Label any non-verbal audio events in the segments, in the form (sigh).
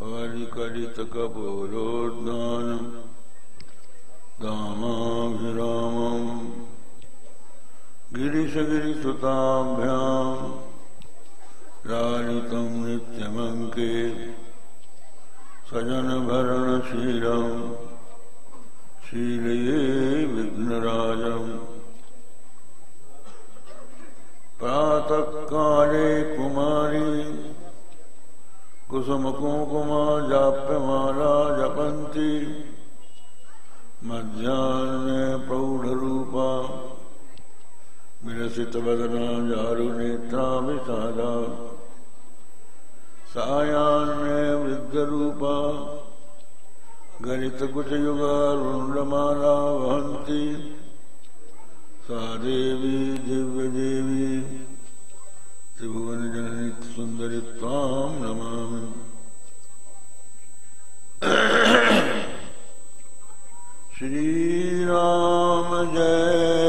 हरिकलितकपोलोद्दानम् दामाभिरामम्। गिरिशगिरिसुताभ्याम् लालितं नित्यमङ्के। सजनभरणशीलम् शीलये प्रातःकाले कुमारी कुसुमकुङ्कुमा जाप्यमाला जपन्ति मध्याह्ने प्रौढरूपा विलसितवदना जारुनेत्रा विशाला सायान्ने वृद्धरूपा गणितकुचयुगारुण्डमाला वहन्ति सा देवी दिव्यदेवी त्रिभुवनजननी सुन्दरि त्वां नमामि। (clears throat) श्रीराम जय।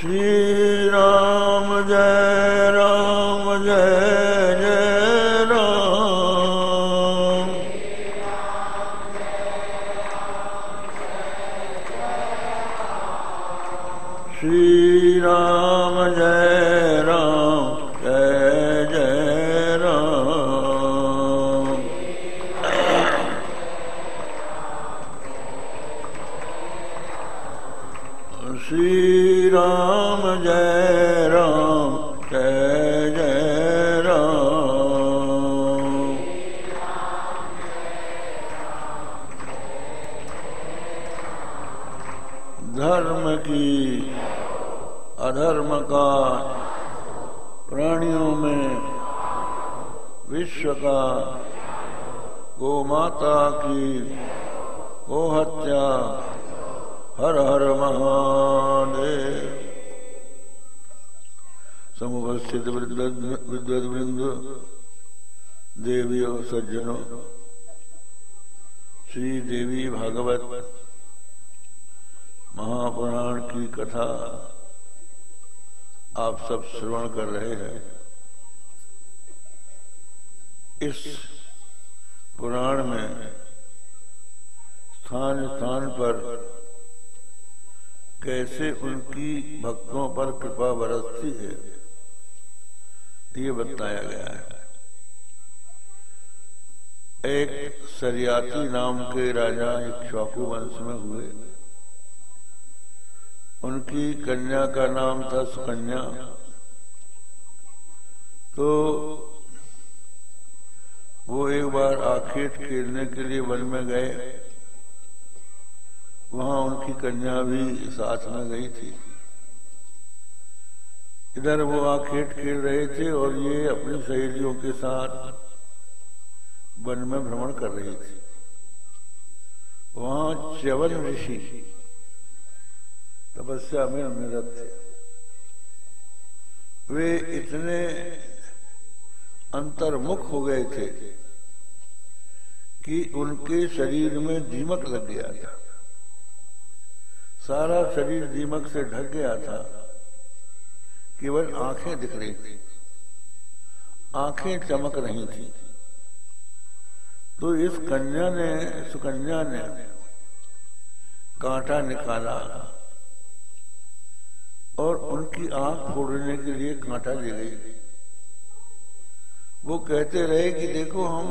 She के राजा एक शौकू वंश में हुए। उनकी कन्या का नाम था सुकन्या। तो वो एक बार आखेट खेलने के लिए वन में गए। वहाँ उनकी कन्या भी साथ में गई थी। इधर वो आखेट खेल रहे थे और ये अपनी सहेलियों के साथ वन में भ्रमण कर रही थी। वहाँ च्यवन ऋषि, तपस्या में निरत थे। वे इतने अंतर्मुख हो गए थे कि उनके शरीर में दीमक लग गया था। सारा शरीर दीमक से ढक गया था। केवल आँखें दिख रही थी। आँखें चमक रही थी। तो इस कन्या ने सुकन्या ने कांटा निकाला और उनकी आँख फोड़ने के लिए कांटा ले गई। वो कहते रहे कि देखो हम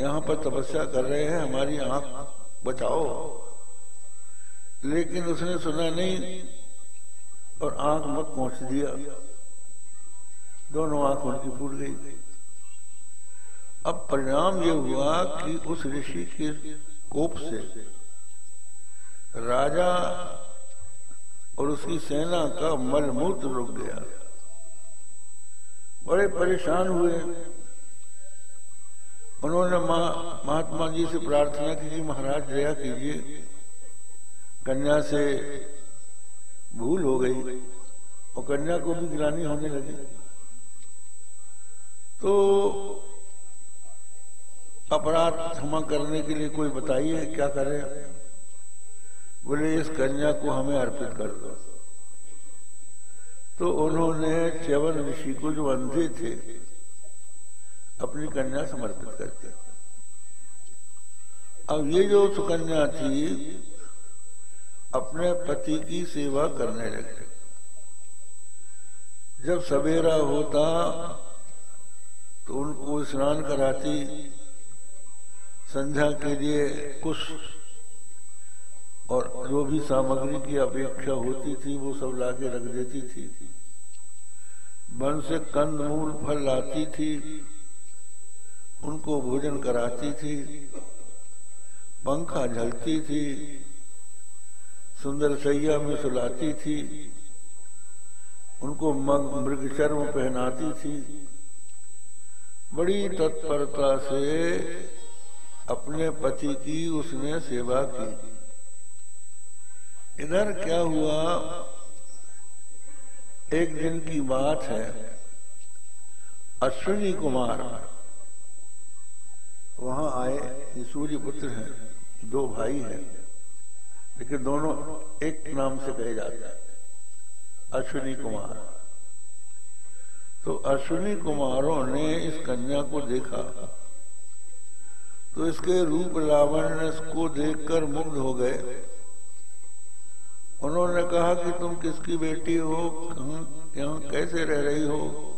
यहाँ पर तपस्या कर रहे हैं, हमारी आँख बचाओ। लेकिन उसने सुना नहीं और आँख मत पहुँच दिया। दोनों आँख उनकी फूट गई। अब परिणाम ये हुआ कि उस ऋषि के कोप से राजा और उसकी सेना का मलमूत्र रुक गया। बड़े परेशान हुए। उन्होंने महात्मा जी से प्रार्थना की कि महाराज दया कीजिए। कन्या से भूल हो गई और कन्या को भी गिलानी होने लगी। तो अपराध क्षमा करने के लिए कोई बताइए क्या करें? बोले, इस कन्या को हमें अर्पित कर दो। तो उन्होंने च्यवन ऋषि को, जो अंधे थे, अपनी कन्या समर्पित करके अब ये जो सुकन्या थी, अपने पति की सेवा करने लगे। जब सवेरा होता तो उनको स्नान कराती संध्या के लिए कुछ और जो भी सामग्री की अपेक्षा होती थी, वो सब लाके रख देती थी। वन से कंद, मूल, फल लाती थी, उनको भोजन कराती थी, पंखा झलती थी, सुंदर सैया में सुलाती थी, उनको मृग चर्म पहनाती थी। बड़ी तत्परता से अपने पति की उसने सेवा की। इधर क्या हुआ? एक दिन की बात है। अश्विनी कुमार वहाँ आए। ये सूर्य पुत्र हैं, दो भाई हैं, लेकिन दोनों एक नाम से कहे जाते हैं। अश्विनी कुमार। तो अश्विनी कुमारों ने इस कन्या को देखा। तो इसके रूप लावण्य को देखकर मुग्ध हो गए। उन्होंने कहा कि तुम किसकी बेटी हो? यहाँ कैसे रह रही हो?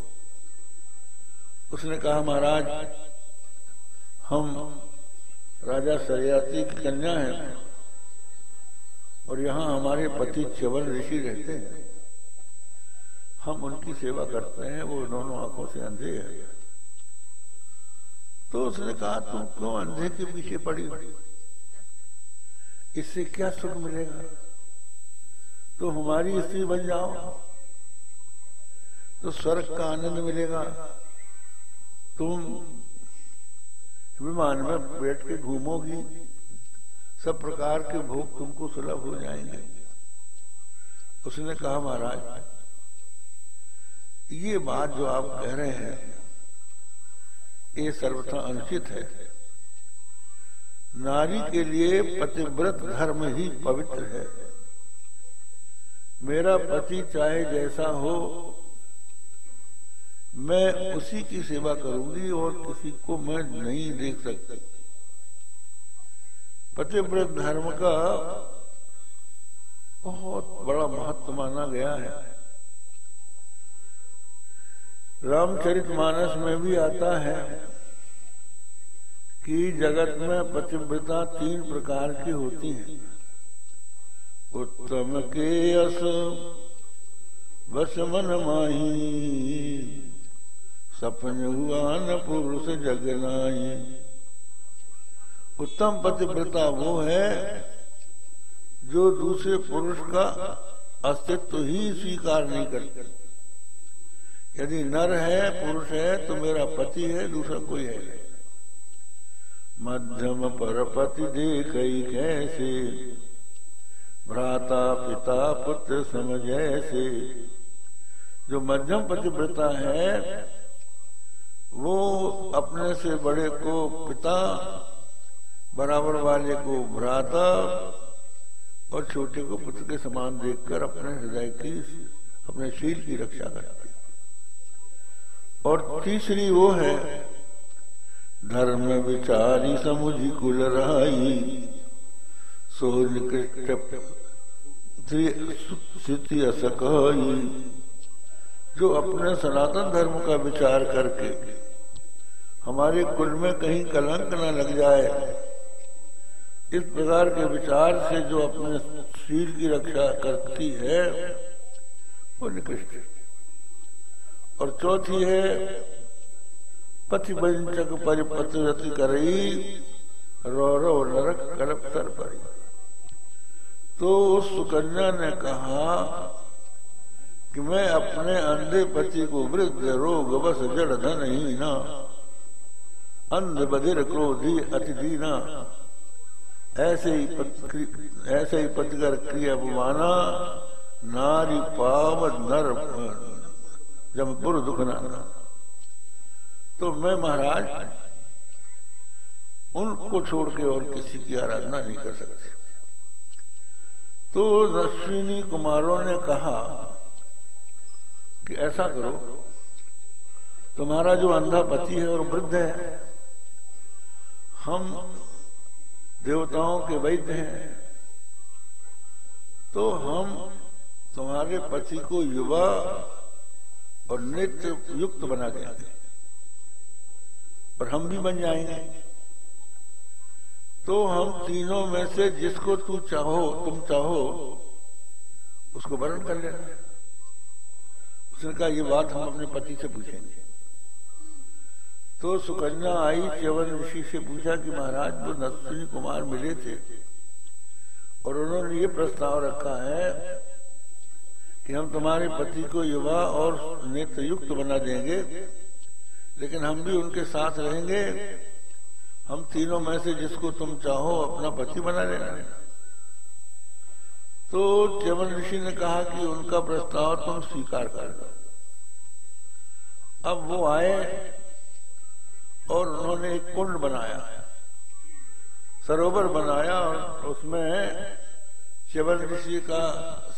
उसने कहा, महाराज, हम राजा सरयाती की कन्या हैं और यहाँ हमारे पति चवन ऋषि रहते हैं। हम उनकी सेवा करते हैं, वो दोनों आँखों से अंधे हैं। तो उसने कहा, तुम क्यों अंधे के पीछे पड़ी इससे क्या सुख मिलेगा? तो हमारी स्त्री बन जाओ तो स्वर्ग का आनंद मिलेगा। तुम विमान में बैठ के घूमोगी, सब प्रकार के भोग तुमको सुलभ हो जाएँगे। उसने कहा, महाराज, ये बात जो आप कह रहे हैं ये सर्वथा अनुचित है। नारी के लिए पतिव्रत धर्म ही पवित्र है। मेरा पति चाहे जैसा हो, मैं उसी की सेवा करूँगी और किसी को मैं नहीं देख सकती। पतिव्रत धर्म का बहुत बड़ा महत्व माना गया है। रामचरित मानस में भी आता है कि जगत में पतिव्रता तीन प्रकार की होती है। उत्तम के अस बस मन माही, सपन हुआ न पुरुष जगनाई उत्तम पतिव्रता वो है जो दूसरे पुरुष का अस्तित्व ही स्वीकार नहीं करती। यदि नर है, पुरुष है तो मेरा पति है, दूसरा कोई है नहीं। मध्यम पर पति देख कैसे? भ्राता पिता पुत्र समझ ऐसे। जो मध्यम पतिव्रता है, वो अपने से बड़े को पिता, बराबर वाले को भ्राता, और छोटे को पुत्र के समान देखकर अपने हृदय की, अपने शील की रक्षा करते। और तीसरी वो है धर्म विचारी समुझी कुल राई सो निकृष्ट जो अपने सनातन धर्म का विचार करके हमारे कुल में कहीं कलंक न लग जाए, इस प्रकार के विचार से जो अपने शील की रक्षा करती है, वो निकृष्ट और चौथी है, पति बंचक परिपति करई, रो रो नरक कलप सर पड़ी तो सुकन्या ने कहा कि मैं अपने अंधे पति को वृद्ध रोग बस जड़ धन ही ना, अंध बधिर क्रोधी अति दीना। ऐसे ही ऐसे ही पतिकर क्रिया अपमाना नारी पाव नर जमपुर दुख नाना तो मैं महाराज, उनको छोड़ के और किसी की आराधना नहीं कर सकते। तो अश्विनी कुमारों ने कहा कि ऐसा करो, तुम्हारा जो अंधा पति है और वृद्ध है, हम देवताओं के वैद्य हैं तो हम तुम्हारे पति को युवा और नित्य युक्त बना देंगे और हम भी बन जाएँगे। तो हम तीनों में से जिसको तू चाहो, तुम चाहो, उसको वर्ण कर लेना। उसने कहा, ये बात हम अपने पति से पूछेंगे। तो सुकन्या आई चवन ऋषि से पूछा कि महाराज वो नरसिंह कुमार मिले थे, और उन्होंने ये प्रस्ताव रखा है कि हम तुम्हारे पति को युवा और नेत्र युक्त बना देंगे, लेकिन हम भी उनके साथ रहेंगे। हम तीनों में से जिसको तुम चाहो अपना पति बना लेना। तो च्यवन ऋषि ने कहा कि उनका प्रस्ताव तुम स्वीकार कर दो अब वो आए और उन्होंने एक कुंड बनाया, सरोवर बनाया और उसमें ऋषि का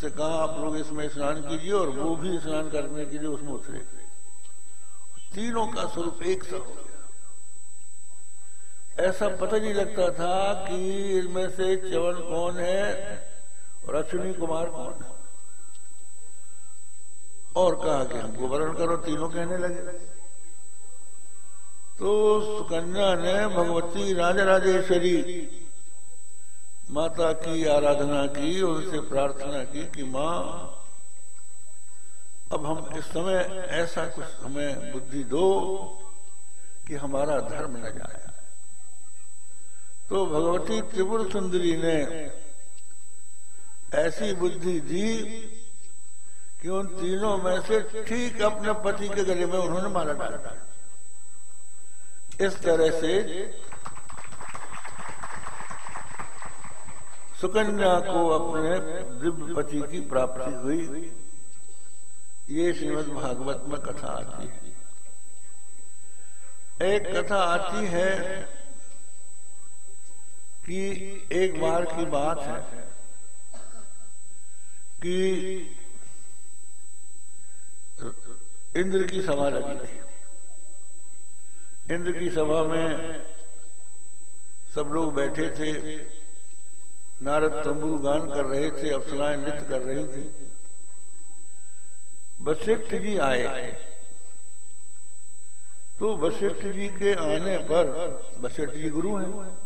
से कहा, आप लोग इसमें स्नान कीजिए और वो भी स्नान करने के लिए उसमें उतरे। तीनों का स्वरूप एक सा हो गया। ऐसा पता नहीं लगता था कि इनमें से च्यवन कौन है और अश्विनी कुमार कौन है। और कहा कि हमको वर्ण करो, तीनों कहने लगे। तो सुकन्या ने भगवती राजराजेश्वरी माता की आराधना की, उनसे प्रार्थना की कि माँ, अब हम इस समय ऐसा कुछ हमें बुद्धि दो कि हमारा धर्म न जाए। तो भगवती त्रिपुर सुंदरी ने ऐसी बुद्धि दी कि उन तीनों में से ठीक अपने पति के गले में उन्होंने माला डाला। इस तरह से सुकन्या को अपने दिव्य पति की प्राप्ति हुई। ये श्रीमद भागवत में कथा आती है। एक कथा आती है कि एक बार की बात है कि इंद्र की सभा लगी थी। इंद्र की सभा में सब लोग बैठे थे। नारद तंबू गान कर रहे थे अप्सराएँ नृत्य कर रही थी। वशिष्ठ जी आए। तो वशिष्ठ जी के आने पर, वशिष्ठ जी गुरु हैं।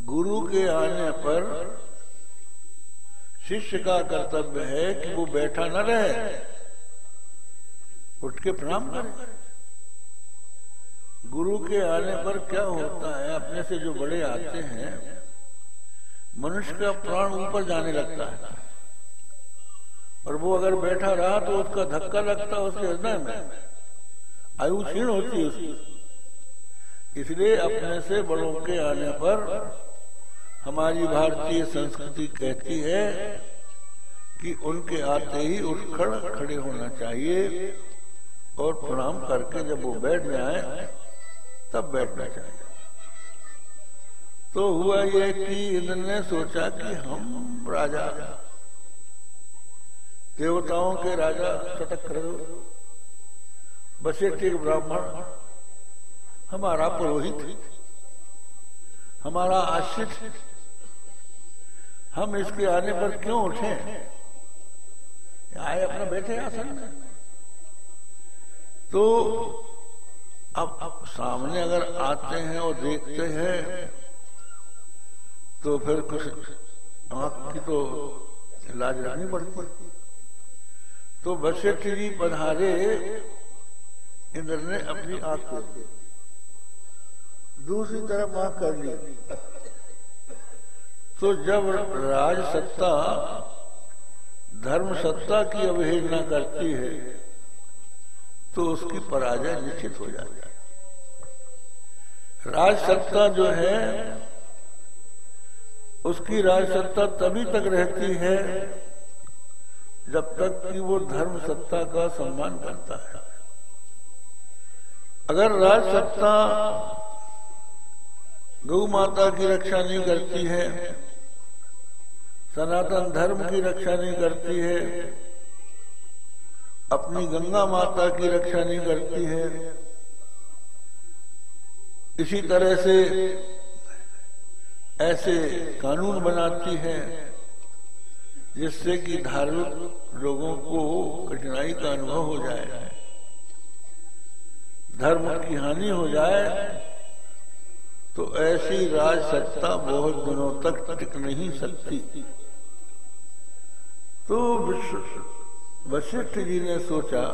गुरु के आने पर शिष्य का कर्तव्य है कि वो बैठा न रहे, उठ के प्रणाम करे। गुरु के आने पर क्या होता है, अपने से जो बड़े आते हैं मनुष्य का प्राण ऊपर जाने लगता है। और वो अगर बैठा रहा तो उसका धक्का लगता है उसके हृदय में। आयु क्षीण होती है उसकी। इसलिए अपने से बड़ों के आने पर हमारी भारतीय संस्कृति कहती है कि उनके आते ही उठ खड़ खड़े होना चाहिए और प्रणाम करके जब वो बैठ जाए, तब बैठना चाहिए। तो हुआ ये कि इंद्र ने सोचा कि हम राजा, देवताओं के राजा सतक्र बसे ब्राह्मण, हमारा पुरोहित, हमारा आश्रित, हम इसके आने पर क्यों उठे? आए अपना बैठे आसन में। तो अब अब सामने अगर आते हैं और देखते हैं तो फिर कुछ आँख की तो लाज रखनी पड़ती। तो वशिष्ठ जी पधारे, इंद्र ने अपनी आँख को दूसरी तरफ़ आँख कर ली। तो जब राज सत्ता, धर्म सत्ता की अवहेलना करती है तो उसकी पराजय निश्चित हो जाती है। राज सत्ता जो है उसकी राज सत्ता तभी तक रहती है जब तक कि वो धर्म सत्ता का सम्मान करता है। अगर राज सत्ता गौ माता की रक्षा नहीं करती है, सनातन धर्म की रक्षा नहीं करती है, अपनी गंगा माता की रक्षा नहीं करती है, इसी तरह से ऐसे कानून बनाती है जिससे कि धार्मिक लोगों को कठिनाई का अनुभव हो जाए। धर्म की हानि हो जाए तो ऐसी राज सत्ता बहुत दिनों तक टिक नहीं सकती। तो वशिष्ठ जी ने सोचा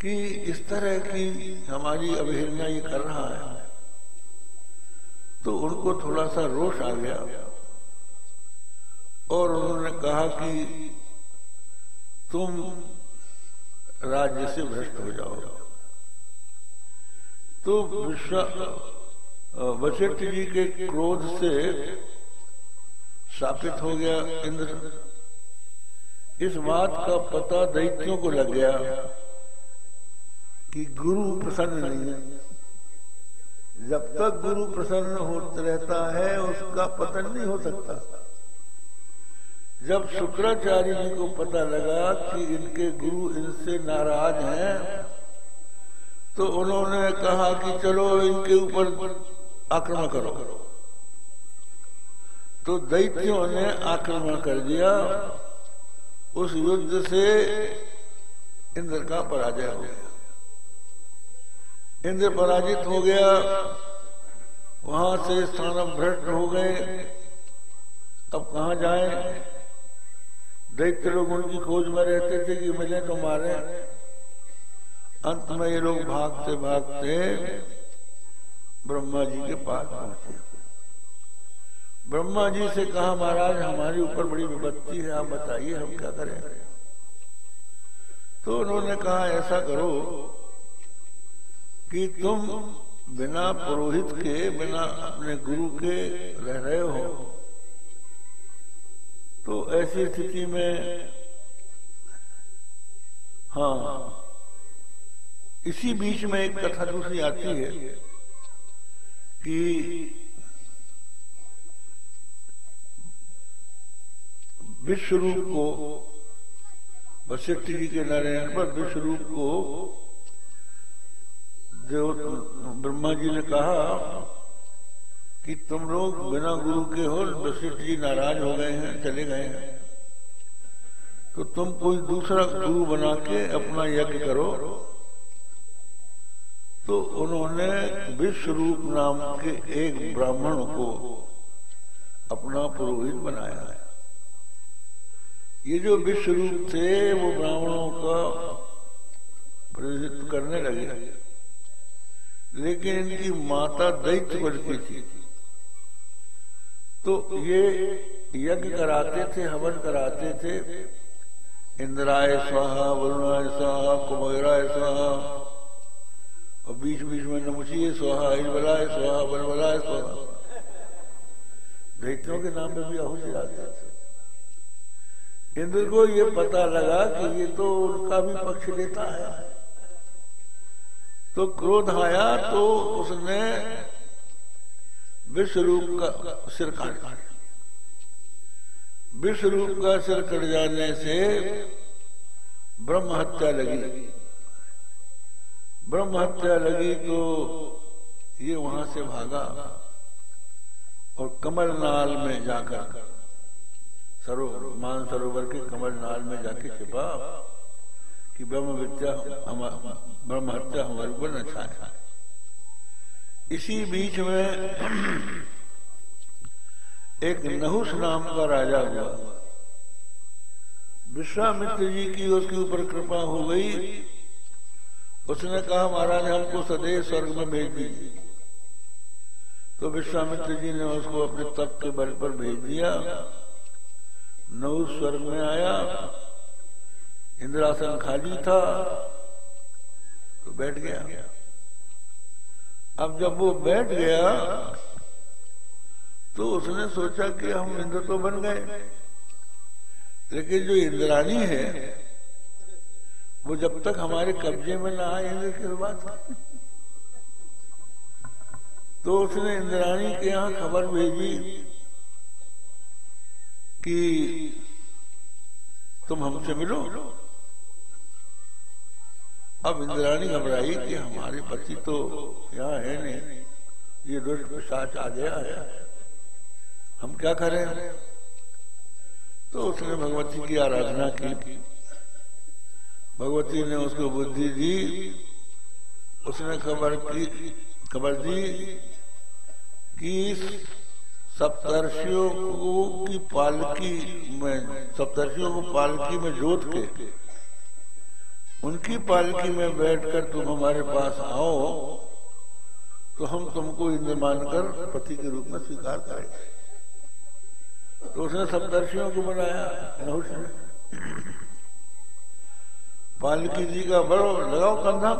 कि इस तरह की हमारी अवहेलना ये कर रहा है। तो उनको थोड़ा सा रोष आ गया। और उन्होंने कहा कि तुम राज्य से भ्रष्ट हो जाओ। तो वशिष्ठ जी के क्रोध से स्थापित हो गया इंद्र। इस बात का पता दैत्यों को लग गया कि गुरु प्रसन्न नहीं है। जब तक गुरु प्रसन्न होता रहता है, उसका पतन नहीं हो सकता। जब शुक्राचार्य जी को पता लगा कि इनके गुरु इनसे नाराज़ हैं तो उन्होंने कहा कि चलो इनके ऊपर आक्रमण करो। तो दैत्यों ने आक्रमण कर दिया। उस युद्ध से इंद्र का पराजय हो गया। इंद्र पराजित हो गया। वहाँ से स्थान भ्रष्ट हो गए। अब कहा जाए? दैत्य लोग उनकी खोज में रहते थे कि मिले तो मारे। अंत में ये लोग भागते भागते ब्रह्मा जी के पास पहुँचे। ब्रह्मा जी से कहा, महाराज, हमारे ऊपर बड़ी विपत्ति है, आप बताइए, हम क्या करें? तो उन्होंने कहा, ऐसा करो कि तुम बिना पुरोहित के, बिना अपने गुरु के रह रहे हो। तो ऐसी स्थिति में हाँ इसी बीच में एक कथा दूसरी आती है कि विश्वरूप को वशिष्ठ जी के नारायण पर विश्वरूप को देव ब्रह्मा जी ने कहा कि तुम लोग बिना गुरु के हो वशिष्ठ जी नाराज़ हो गए हैं, चले गए हैं। तो तुम कोई दूसरा गुरु बना के अपना यज्ञ करो। तो उन्होंने विश्वरूप नाम के एक ब्राह्मण को अपना पुरोहित बनाया। है ये जो विश्वरूप थे, वो ब्राह्मणों का प्रतिनिधित्व करने लगे। लेकिन इनकी माता दैत्य की थी। तो ये यज्ञ कराते थे, हवन कराते थे। इंद्राय स्वाहा, वरुणाय स्वाहा, कुबेराय स्वाहा, और बीच बीच में नमुचिए स्वाहा इलबलाय स्वाहा बलबलाय स्वाहा। दैत्यों के नाम पे भी आहुति जाते थे। इंद्र को ये पता लगा कि ये तो उनका भी पक्ष लेता है। तो क्रोध आया तो उसने विश्वरूप का सिर काट विश्वरूप का सिर कट जाने से ब्रह्म हत्या लगी। ब्रह्म हत्या लगी तो ये वहाँ से भागा और कमलनाल में जाकर, सरोवर, मान सरोवर के कमल नाल में जाके छिपा। कि ब्रह्म विद्या ब्रह्म हत्या हमारे ऊपर न छाए। इसी बीच में एक नहुस नाम का राजा हुआ। विश्वामित्र जी की उसके ऊपर कृपा हो गई। उसने कहा, महाराज, हमको सदैव स्वर्ग में भेज दीजिए। तो विश्वामित्र जी ने उसको अपने तप के बल पर भेज दिया। नौ स्वर्ग में आया। इंद्रासन खाली था तो बैठ गया। अब जब वो बैठ गया तो उसने सोचा कि हम इंद्र तो बन गए। लेकिन जो इंद्राणी है, वो जब तक हमारे कब्जे में ना आए, इंद्र की बात। तो उसने इंद्राणी के यहाँ खबर भेजी कि तुम हमसे मिलो। अब इंद्राणी घबराई कि हमारे पति तो यहाँ है नहीं। ये दुष्ट पिशाच आ गया है। हम क्या करें? तो उसने भगवती की आराधना की। भगवती ने उसको बुद्धि दी। उसने खबर की, खबर दी कि सप्तर्षियों को की पालकी में, सप्तर्षियों को पालकी में जोत के उनकी पालकी में बैठकर तुम हमारे पास आओ तो हम तुमको इंद्र मानकर पति के रूप में स्वीकार करेंगे। तो उसने सप्तर्षियों को बनाया नहुष ने। पालकी जी का बड़ो लगाओ कंधा।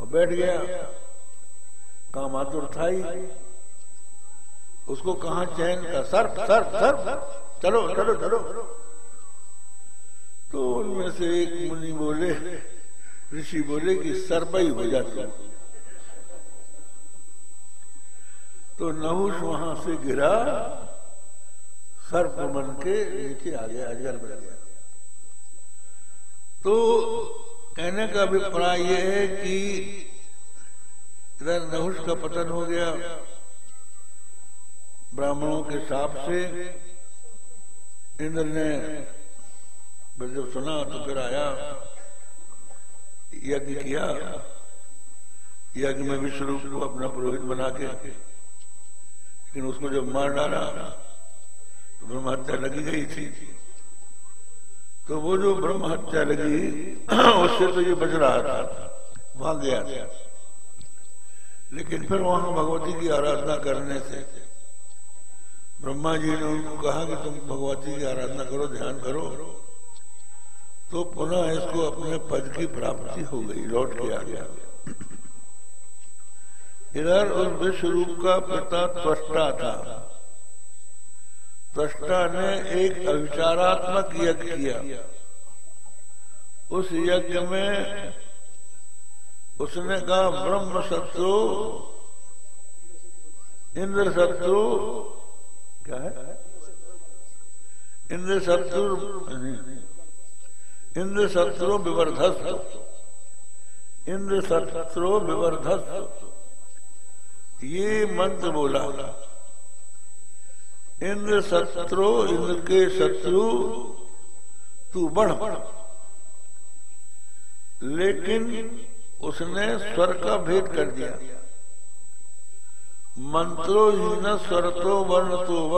और बैठ गया। काम आतुर था ही उसको कहा चैन का सर्प सर्प सर्प? चलो चलो चलो। तो उनमें से एक मुनि बोले, ऋषि बोले कि सर्प ही हो। जाता तो नहुष वहाँ से गिरा, सर्प बन के नीचे आ गया, अजगर बन गया। तो कहने का अभिप्राय यह है कि इधर नहुष का पतन हो गया, ब्राह्मणों के साप से, इंद्र ने जब सुना तो फिर आया, यज्ञ किया। यज्ञ में विश्व को अपना पुरोहित बना के, लेकिन उसको जब मार डाला तो ब्रह्म हत्या लगी गई थी। तो वो जो ब्रह्म हत्या लगी, उससे तो ये बच रहा था वहाँ गया लेकिन फिर वहाँ भगवती की आराधना करने से, ब्रह्मा जी ने उनको कहा कि तुम भगवती की आराधना करो, ध्यान करो। तो पुनः इसको अपने पद की प्राप्ति हो गई, लौट के आ गया। इधर उस विश्व रूप का पिता त्वष्टा था। त्वष्टा ने एक अविचारात्मक यज्ञ किया। उस यज्ञ में उसने कहा, ब्रह्म शत्रु, इंद्र शत्रु, क्या है? इंद्र शत्रु इंद्र शत्रु विवर्धस्त इंद्र शत्रु विवर्धस्त ये मंत्र बोला। इंद्र शत्रु इंद्र के शत्रु, तू बढ़। लेकिन उसने स्वर का भेद कर दिया। मंत्रो ही न स्वर तो वर्ण तो व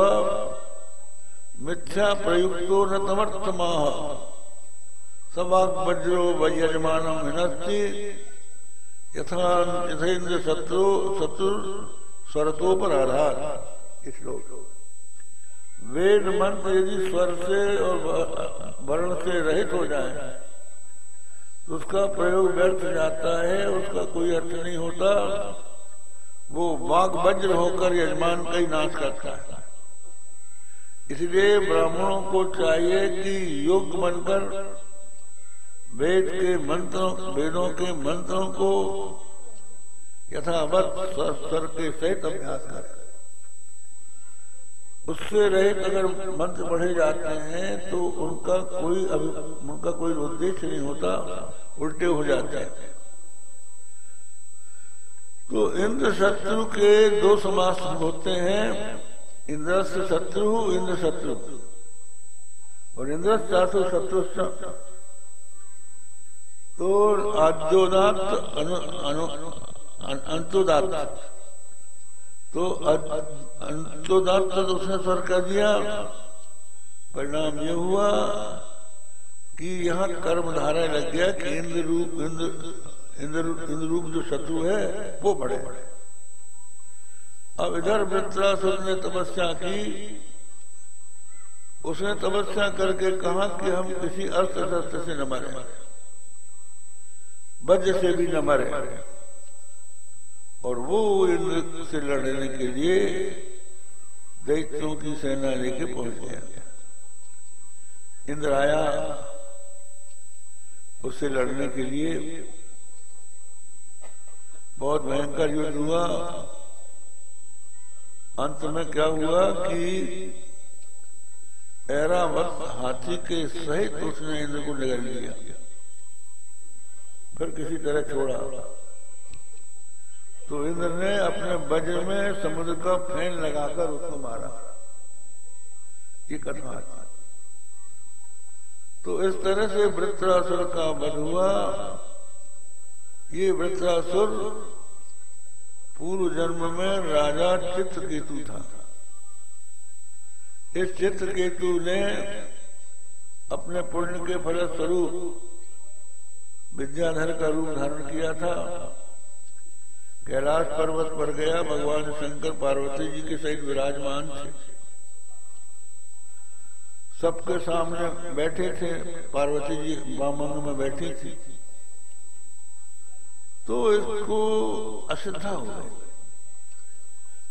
मिथ्या प्रयुक्तो न तमर्थ वज्रो वज्रमान हिनस्ति यथा यथेन्द्र शत्रु शत्रु स्वरतों पर आधार श्लोक। वेद मंत्र यदि स्वर से और वर्ण से रहित हो जाए तो उसका प्रयोग व्यर्थ जाता है, उसका कोई अर्थ नहीं होता। वो बाघ वज्र होकर यजमान का ही नाश करता है। इसलिए ब्राह्मणों को चाहिए कि योग बनकर वेद के मंत्रों, वेदों के मंत्रों को यथावत स्तर के सहित अभ्यास करें। उससे रहित अगर मंत्र पढ़े जाते हैं तो उनका कोई उनका कोई उद्देश्य नहीं होता, उल्टे हो जाते हैं। तो इंद्र शत्रु के दो समास होते हैं इंद्र से शत्रु, इंद्र शत्रु। और इंद्र शत्रु तो आद्योदात अनु, अनु, अंतोदात। तो अंतोदात तो उसने स्वर कर दिया। परिणाम ये हुआ कि यहाँ कर्म धारा लग गया कि इंद्र रूप इंद्र इंद्र इंद्र रूप जो शत्रु है वो बड़े बड़े अब इधर वृत्रासुर ने तपस्या की। उसने तपस्या करके कहा कि हम किसी अस्त्र शस्त्र से न मरे। वज्र से भी न मरे। और वो इंद्र से लड़ने के लिए दैत्यों की सेना लेके पहुँच गया। इंद्र आया। उससे लड़ने के लिए बहुत भयंकर युद्ध हुआ। अंत में क्या हुआ कि ऐरावत हाथी के सहित उसने इंद्र को निगल लिया। फिर किसी तरह छोड़ा। तो इंद्र ने अपने वज्र में समुद्र का फ़ैन लगाकर उसको मारा। ये कथा तो इस तरह से वृत्रासुर का वध हुआ। ये वृत्रासुर पूर्व जन्म में राजा चित्रकेतु था। इस चित्रकेतु ने अपने पुण्य के फल स्वरूप विद्याधर का रूप धारण किया था। कैलाश पर्वत पर गया, भगवान शंकर पार्वती जी के सहित विराजमान थे। सबके सामने बैठे थे। पार्वती जी वामंग में बैठी थी। तो इसको अश्रद्धा हो गई।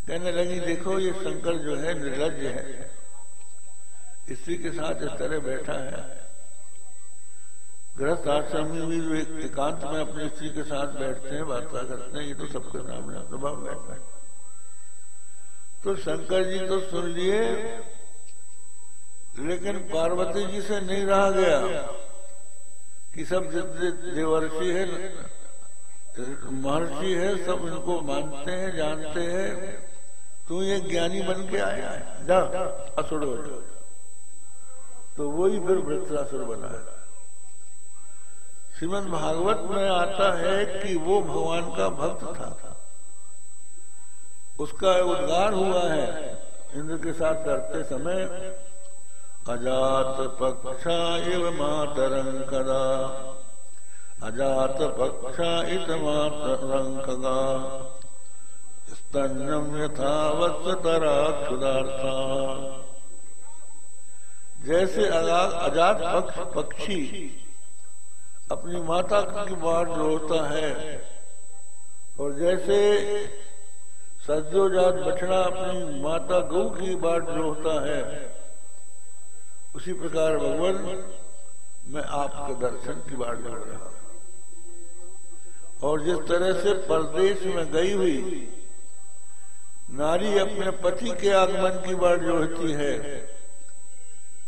कहने लगी, देखो, ये शंकर जो है निर्लज है। स्त्री के साथ इस तरह बैठा है। गृहस्थ आश्रम में भी एकांत में अपनी स्त्री के साथ बैठते हैं, वार्ता करते हैं, ये तो सबके सामने स्वभाव बैठा है। तो शंकर जी तो सुन लिए, लेकिन पार्वती जी से नहीं रहा गया कि सब जितने देवर्षि है, महर्षि है, सब इनको मानते हैं, जानते हैं, तू ये ज्ञानी बन के आया है। जा, असुर तो वही फिर वृत्रासुर बना है। श्रीमद भागवत में आता है कि वो भगवान का भक्त था। उसका उद्गार हुआ है, इंद्र के साथ करते समय, अजात पक्षा इव मातरं कदा। अजात पक्षा इत मातरं कदा। स्तन्यम यथावत्तरा क्षुदार्था जैसे अजात पक्ष पक्षी अपनी माता की बात जोड़ता है। और जैसे सज्जोजात बछड़ा अपनी माता गौ की बात जोड़ता है, उसी प्रकार भगवान, मैं आपके दर्शन की बात कर रहा और जिस तरह से परदेश में गई हुई नारी अपने पति के आगमन की बात जोड़ती है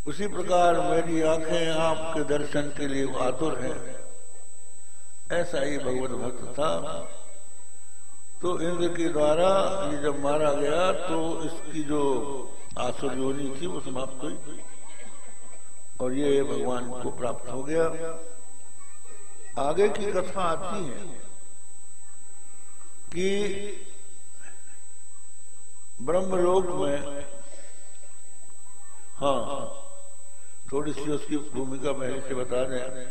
उसी प्रकार मेरी आँखें आपके दर्शन के लिए आतुर है। ऐसा ही भगवत भक्त था। तो इंद्र के द्वारा ये जब मारा गया तो इसकी जो आसुर योनी थी, वो समाप्त हुई। और ये भगवान को प्राप्त हो गया। आगे की कथा आती है कि ब्रह्मलोक में हाँ थोड़ी सी उसकी भूमिका पहले से बता दें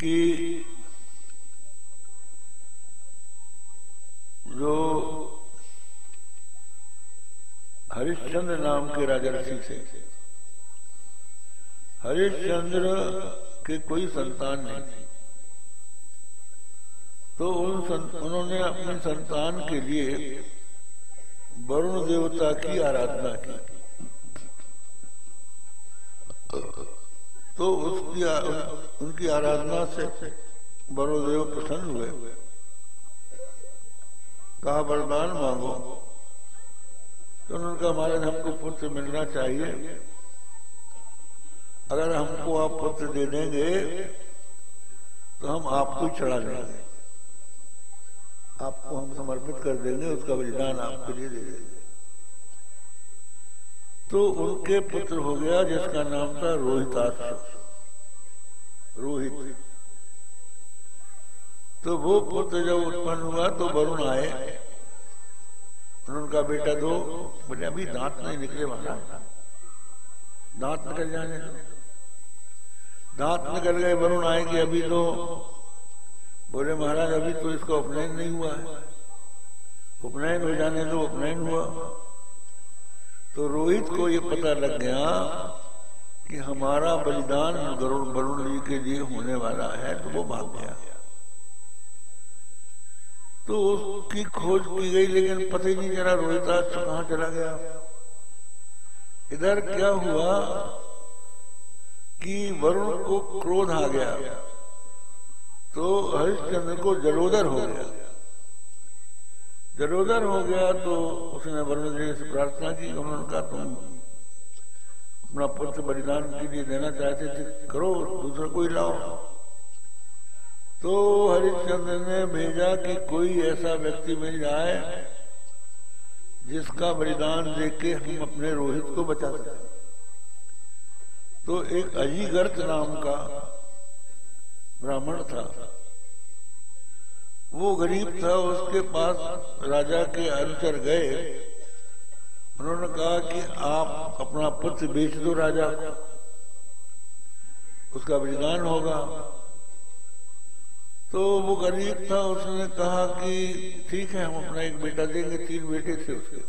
कि जो हरिश्चंद्र नाम के राजा ऋषि थे, हरिश्चंद्र के कोई संतान नहीं थी। तो उन उन्होंने अपने संतान के लिए वरुण देवता की आराधना की। तो उसकी उनकी आराधना से वरुण देव प्रसन्न हुए। कहा वरदान मांगो। तो उन्होंने कहा, महाराज, हमको पुत्र मिलना चाहिए। अगर हमको आप पुत्र दे देंगे तो हम आपको चढ़ा देंगे। आपको हम समर्पित कर देंगे, उसका बलिदान आपके लिए दे देंगे। तो उनके पुत्र हो गया, जिसका नाम था रोहिताक्ष। रोहित। तो वो पुत्र जब उत्पन्न हुआ तो वरुण आए। उनका बेटा दो, बोले, अभी दांत नहीं निकले वाला दांत निकल जाने दांत निकल गए, वरुण आए कि अभी तो बोले, महाराज, अभी तो इसका उपनयन नहीं हुआ है। उपनयन हो जाने तो उपनयन हुआ। तो रोहित को ये पता लग गया कि हमारा बलिदान गरुण वरुण जी के लिए होने वाला है तो वो भाग गया। तो उसकी खोज की गई, लेकिन पता ही नहीं चला रोहिताज कहा चला गया। इधर क्या हुआ कि वरुण को क्रोध आ गया तो हरिश्चंद्र को जलोदर हो गया। जलोदर हो गया तो उसने वरुण से प्रार्थना की, उन्होंने कहा, तुम अपना पुत्र बलिदान के लिए देना चाहते थे, करो, दूसरा कोई लाओ। तो हरिश्चंद्र ने भेजा कि कोई ऐसा व्यक्ति मिल जाए जिसका बलिदान देख के हम अपने रोहित को बचा सकें। तो एक अजीगर्त नाम का ब्राह्मण था। वो गरीब था, उसके पास राजा के अंतर गए। उन्होंने कहा कि आप अपना पुत्र बेच दो राजा। को उसका बलिदान होगा। तो वो गरीब था, उसने कहा कि ठीक है, हम अपना एक बेटा देंगे, तीन बेटे थे उसके।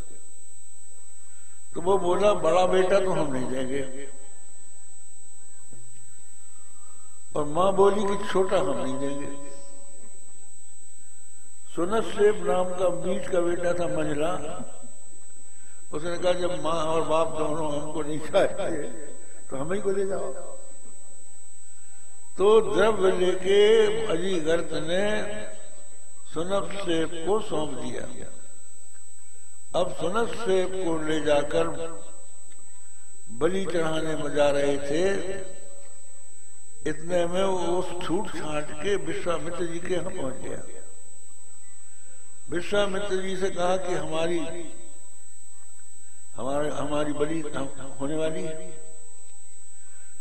तो वो बोला, बड़ा बेटा तो हम नहीं देंगे। और माँ बोली कि छोटा हम नहीं देंगे। सुनत सेब नाम का बीच का बेटा था मंजला उसने कहा, जब माँ और बाप दोनों हमको नहीं चाहते तो हम को ले जाओ। तो द्रव्य लेके अजीगर्त ने सुनक सेब को सौंप दिया। अब सुनक सेब को ले जाकर बलि चढ़ाने में जा रहे थे। इतने में वो छूट छाट के विश्वामित्र जी के यहाँ पहुँच गया। विश्वामित्र जी से कहा कि हमारी, हमारे, हमारी बलि होने वाली है।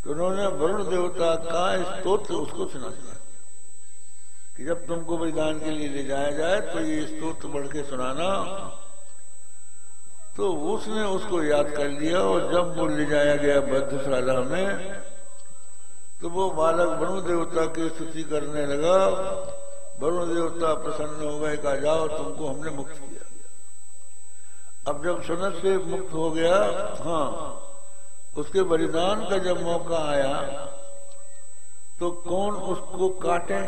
तो उन्होंने वरुण देवता का स्त्रोत्र उसको सुना दिया कि जब तुमको बलिदान के लिए ले जाया जाए तो ये स्त्रोत्र बढ़ के सुनाना। तो उसने उसको याद कर लिया और जब वो ले जाया गया बद्धशाला में तो वो बालक वरुण देवता की स्तुति करने लगा। वरुण देवता प्रसन्न हो गए, कहा, जाओ, तुमको हमने मुक्त किया। अब जब सनत से मुक्त हो गया हाँ उसके बलिदान का जब मौका आया तो कौन उसको काटे?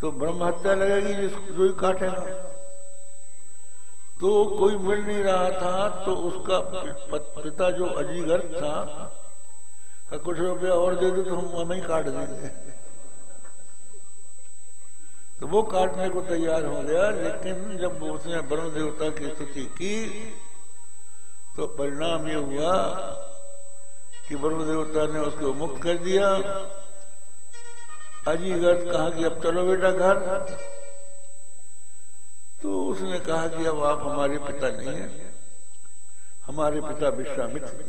तो ब्रह्म हत्या लगेगी जिसको जो काटेगा तो कोई मिल नहीं रहा था तो उसका पिता जो अजीगर था कुछ रुपया और दे दो तो हम हमें काट देंगे। तो वो काटने को तैयार हो गया, लेकिन जब उसने ब्रह्म देवता की स्तुति की तो परिणाम ये हुआ कि वरुण देवता ने उसको मुक्त कर दिया। अजीगढ़ कहा कि अब चलो बेटा घर। तो उसने कहा कि अब आप हमारे पिता नहीं है, हमारे पिता विश्वामित्र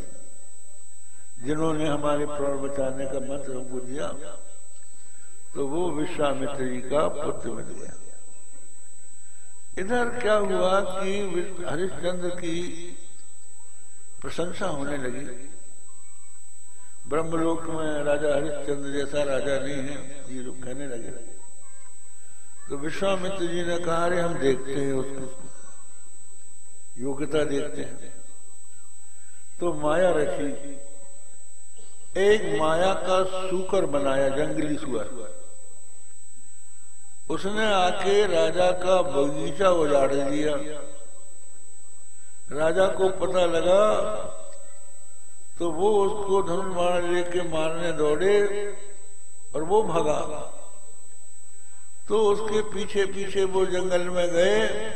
जिन्होंने हमारे प्राण बचाने का मंत्र हमको दिया। तो वो विश्वामित्र जी का पुत्र मिल गया। इधर क्या हुआ कि हरिश्चंद्र की प्रशंसा होने लगी। ब्रह्मलोक में राजा हरिश्चंद्र जैसा राजा नहीं है, ये लोग कहने लगे। तो विश्वामित्र जी ने कहा, अरे, हम देखते हैं उसकी योग्यता देखते हैं। तो माया रखी। एक माया का सुकर बनाया, जंगली सुअर। उसने आके राजा का बगीचा उजाड़ दिया। राजा को पता लगा तो वो उसको धनुर्बाण लेके मारने दौड़े और वो भगा। तो उसके पीछे पीछे वो जंगल में गए।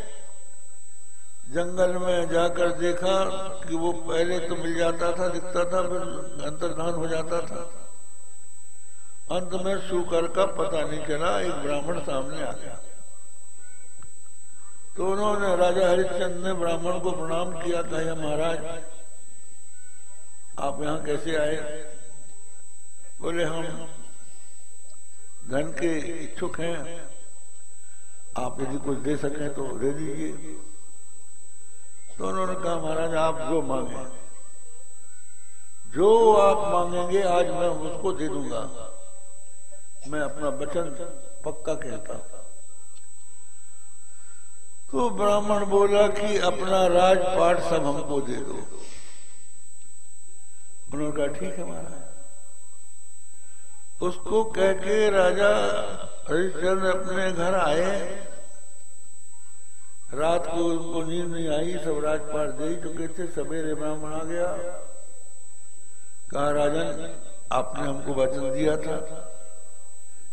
जंगल में जाकर देखा कि वो पहले तो मिल जाता था, दिखता था, फिर अंतर्धान हो जाता था। अंत में सुकर का पता नहीं चला, एक ब्राह्मण सामने आ गया। तो उन्होंने राजा हरिश्चंद्र ने ब्राह्मण को प्रणाम किया, कहा महाराज, आप यहाँ कैसे आए? बोले, हम धन के इच्छुक हैं। आप यदि कुछ दे सकें तो दे दीजिए। तो उन्होंने कहा, महाराज, आप जो मांगे, जो आप मांगेंगे, आज मैं उसको दे दूँगा। मैं अपना वचन पक्का कहता हूँ। तो ब्राह्मण बोला कि अपना राजपाट सब हमको दे दो। उन्होंने कहा, ठीक है महाराज। उसको कह के राजा हरिश्चंद्र अपने घर आए। रात को उनको नींद नहीं आई, सब राजपाट दे चुके थे, सवेरे ब्राह्मण आ गया। कहा, राजन, आपने हमको वचन दिया था।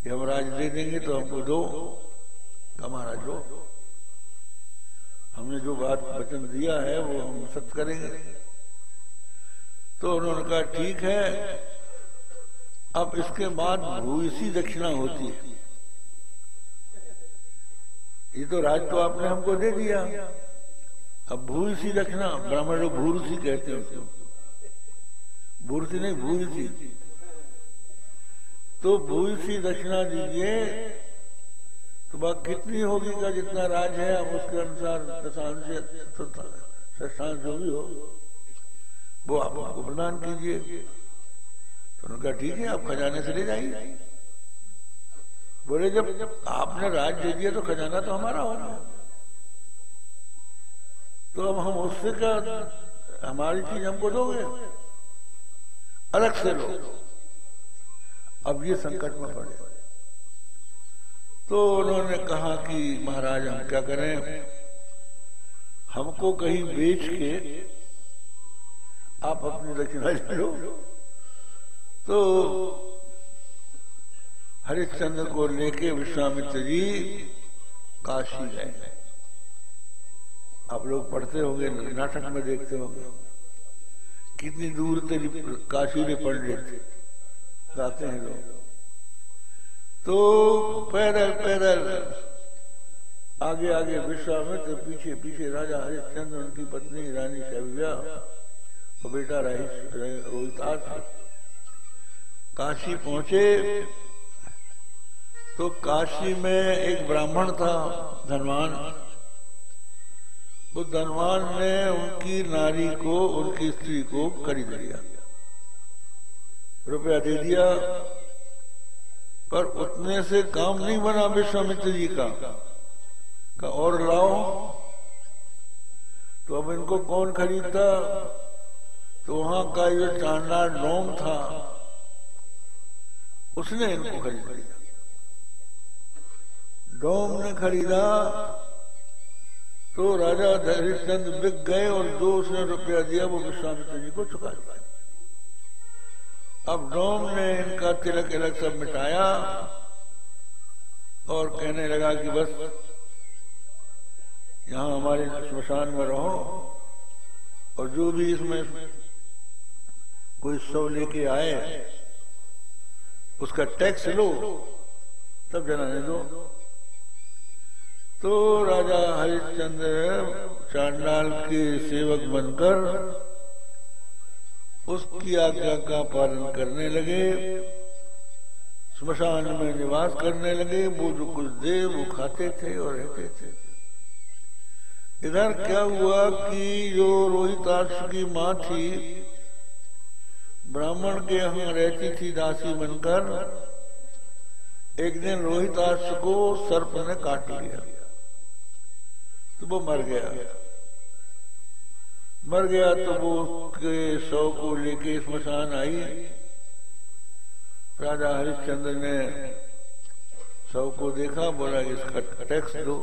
कि हम राज दे देंगे तो हमको दो, हमारा जो हमने जो बात वचन दिया है, वो हम सत्य करेंगे। तो उन्होंने कहा, ठीक है, अब इसके बाद भूसी दक्षिणा होती है। ये तो राज तो आपने हमको दे दिया। अब भूसी दक्षिणा, ब्राह्मण लोग भूरसी कहते हैं उसको। भूरसी नहीं, भूसी। तो भूल सी दक्षिणा दीजिए। तो बात कितनी होगी का जितना राज है, आप उसके अनुसार जो भी हो, वो आप हमको प्रदान कीजिए। तो उन्होंने कहा ठीक है, आप खजाने से ले जाइए। बोले, जब आपने राज दे दिया तो खजाना तो हमारा होना तो अब हम उससे क्या, हमारी चीज़ हमको दोगे? अलग से लो। अब ये संकट में पड़े। तो उन्होंने कहा कि, महाराज, हम क्या करें? हमको कहीं बेच के आप अपनी दक्षिणा लो तो हरिश्चंद्र को लेके विश्वामित्र जी काशी गए। आप लोग पढ़ते होंगे, नाटक में देखते होंगे। कितनी दूर तेरी काशी ने पढ़ लेते गाते हैं लोग। तो पैदल पैदल आगे आगे विश्वामित्र, पीछे पीछे राजा हरिश्चंद्र, उनकी पत्नी रानी शैव्या और बेटा रोहितास काशी पहुँचे तो काशी में एक ब्राह्मण था, धनवान। वो धनवान ने उनकी नारी को, उनकी स्त्री को खरीद लिया। रुपया दे दिया, पर उतने से काम नहीं बना विश्वामित्र जी का। का और लाओ। तो अब इनको कौन खरीदता? तो वहाँ का जो चांडार डोम था, उसने इनको खरीद लिया। डोम ने खरीदा तो राजा हरिश्चंद बिक गए और जो उसने रुपया दिया, वो विश्वामित्र जी को चुका चुका अब डोम ने इनका तिलक तिलक सब मिटाया और कहने लगा कि बस, यहाँ हमारे स्मशान में रहो और जो भी इसमें कोई सौ लेके आए, उसका टैक्स लो, तब जनाने दो। तो राजा हरिश्चंद्र चांडाल के सेवक बनकर उसकी आज्ञा का पालन करने लगे स्मशान में निवास करने लगे, वो जो कुछ दे, वो खाते थे और रहते थे। इधर क्या हुआ कि जो रोहिताक्ष की माँ थी, ब्राह्मण के यहाँ रहती थी दासी बनकर, एक दिन रोहिताक्ष को सर्प ने काट लिया। तो वो मर गया। मर गया तो वो के शव को लेके स्मशान आई। राजा हरिश्चंद्र ने शव को देखा, बोला, इसका टैक्स दो।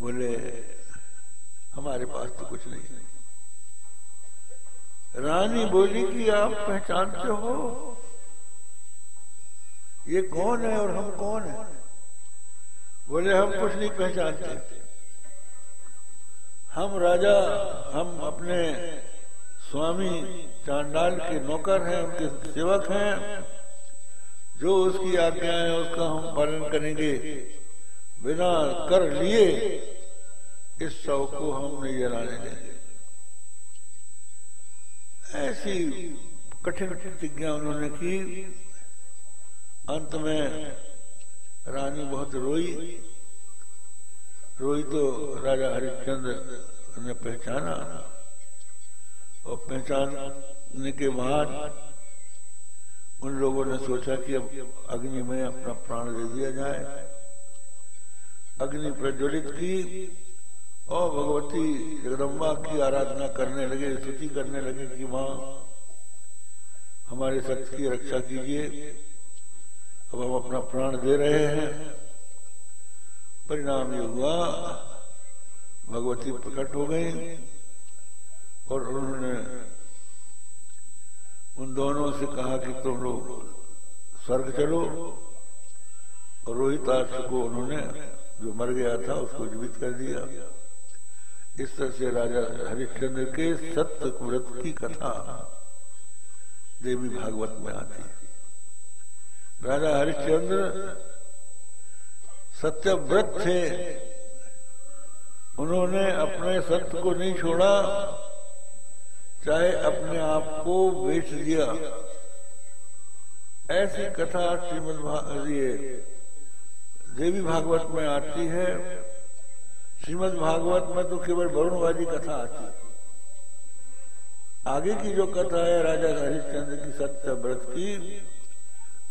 बोले, हमारे पास तो कुछ नहीं रानी बोली कि आप पहचानते हो, ये कौन है और हम कौन है? बोले, हम कुछ नहीं पहचानते। हम राजा, हम अपने स्वामी चांडाल के नौकर हैं, उनके सेवक हैं। जो उसकी आज्ञा है, उसका हम पालन करेंगे। बिना कर लिए इस शव को हम नहीं जलाने देंगे ऐसी कठिन प्रतिज्ञा उन्होंने की। अंत में रानी बहुत रोई। रोई तो राजा हरिश्चंद्र ने पहचाना। और पहचानने के बाद उन लोगों ने सोचा कि अब अग्नि में अपना प्राण दे दिया जाए। अग्नि प्रज्वलित की और भगवती जगदम्बा की आराधना करने लगे, स्तुति करने लगे कि माँ, हमारे सत्य की रक्षा कीजिए। अब हम अपना प्राण दे रहे हैं। परिणाम ये हुआ, भगवती प्रकट हो गई और उन्होंने उन दोनों से कहा कि तुम लोग स्वर्ग चलो। और रोहिताक्ष को उन्होंने जो मर गया था, उसको जीवित कर दिया। इस तरह से राजा हरिश्चंद्र के सत्य व्रत की कथा देवी भागवत में आती है। राजा हरिश्चंद्र सत्य व्रत थे। उन्होंने अपने सत्य को नहीं छोड़ा, चाहे अपने आप को बेच दिया। ऐसी कथा श्रीमद ये देवी भागवत में आती है। श्रीमद भागवत में तो केवल वरुणवादी कथा आती है। आगे की जो कथा है, राजा हरिश्चंद्र की सत्य व्रत की,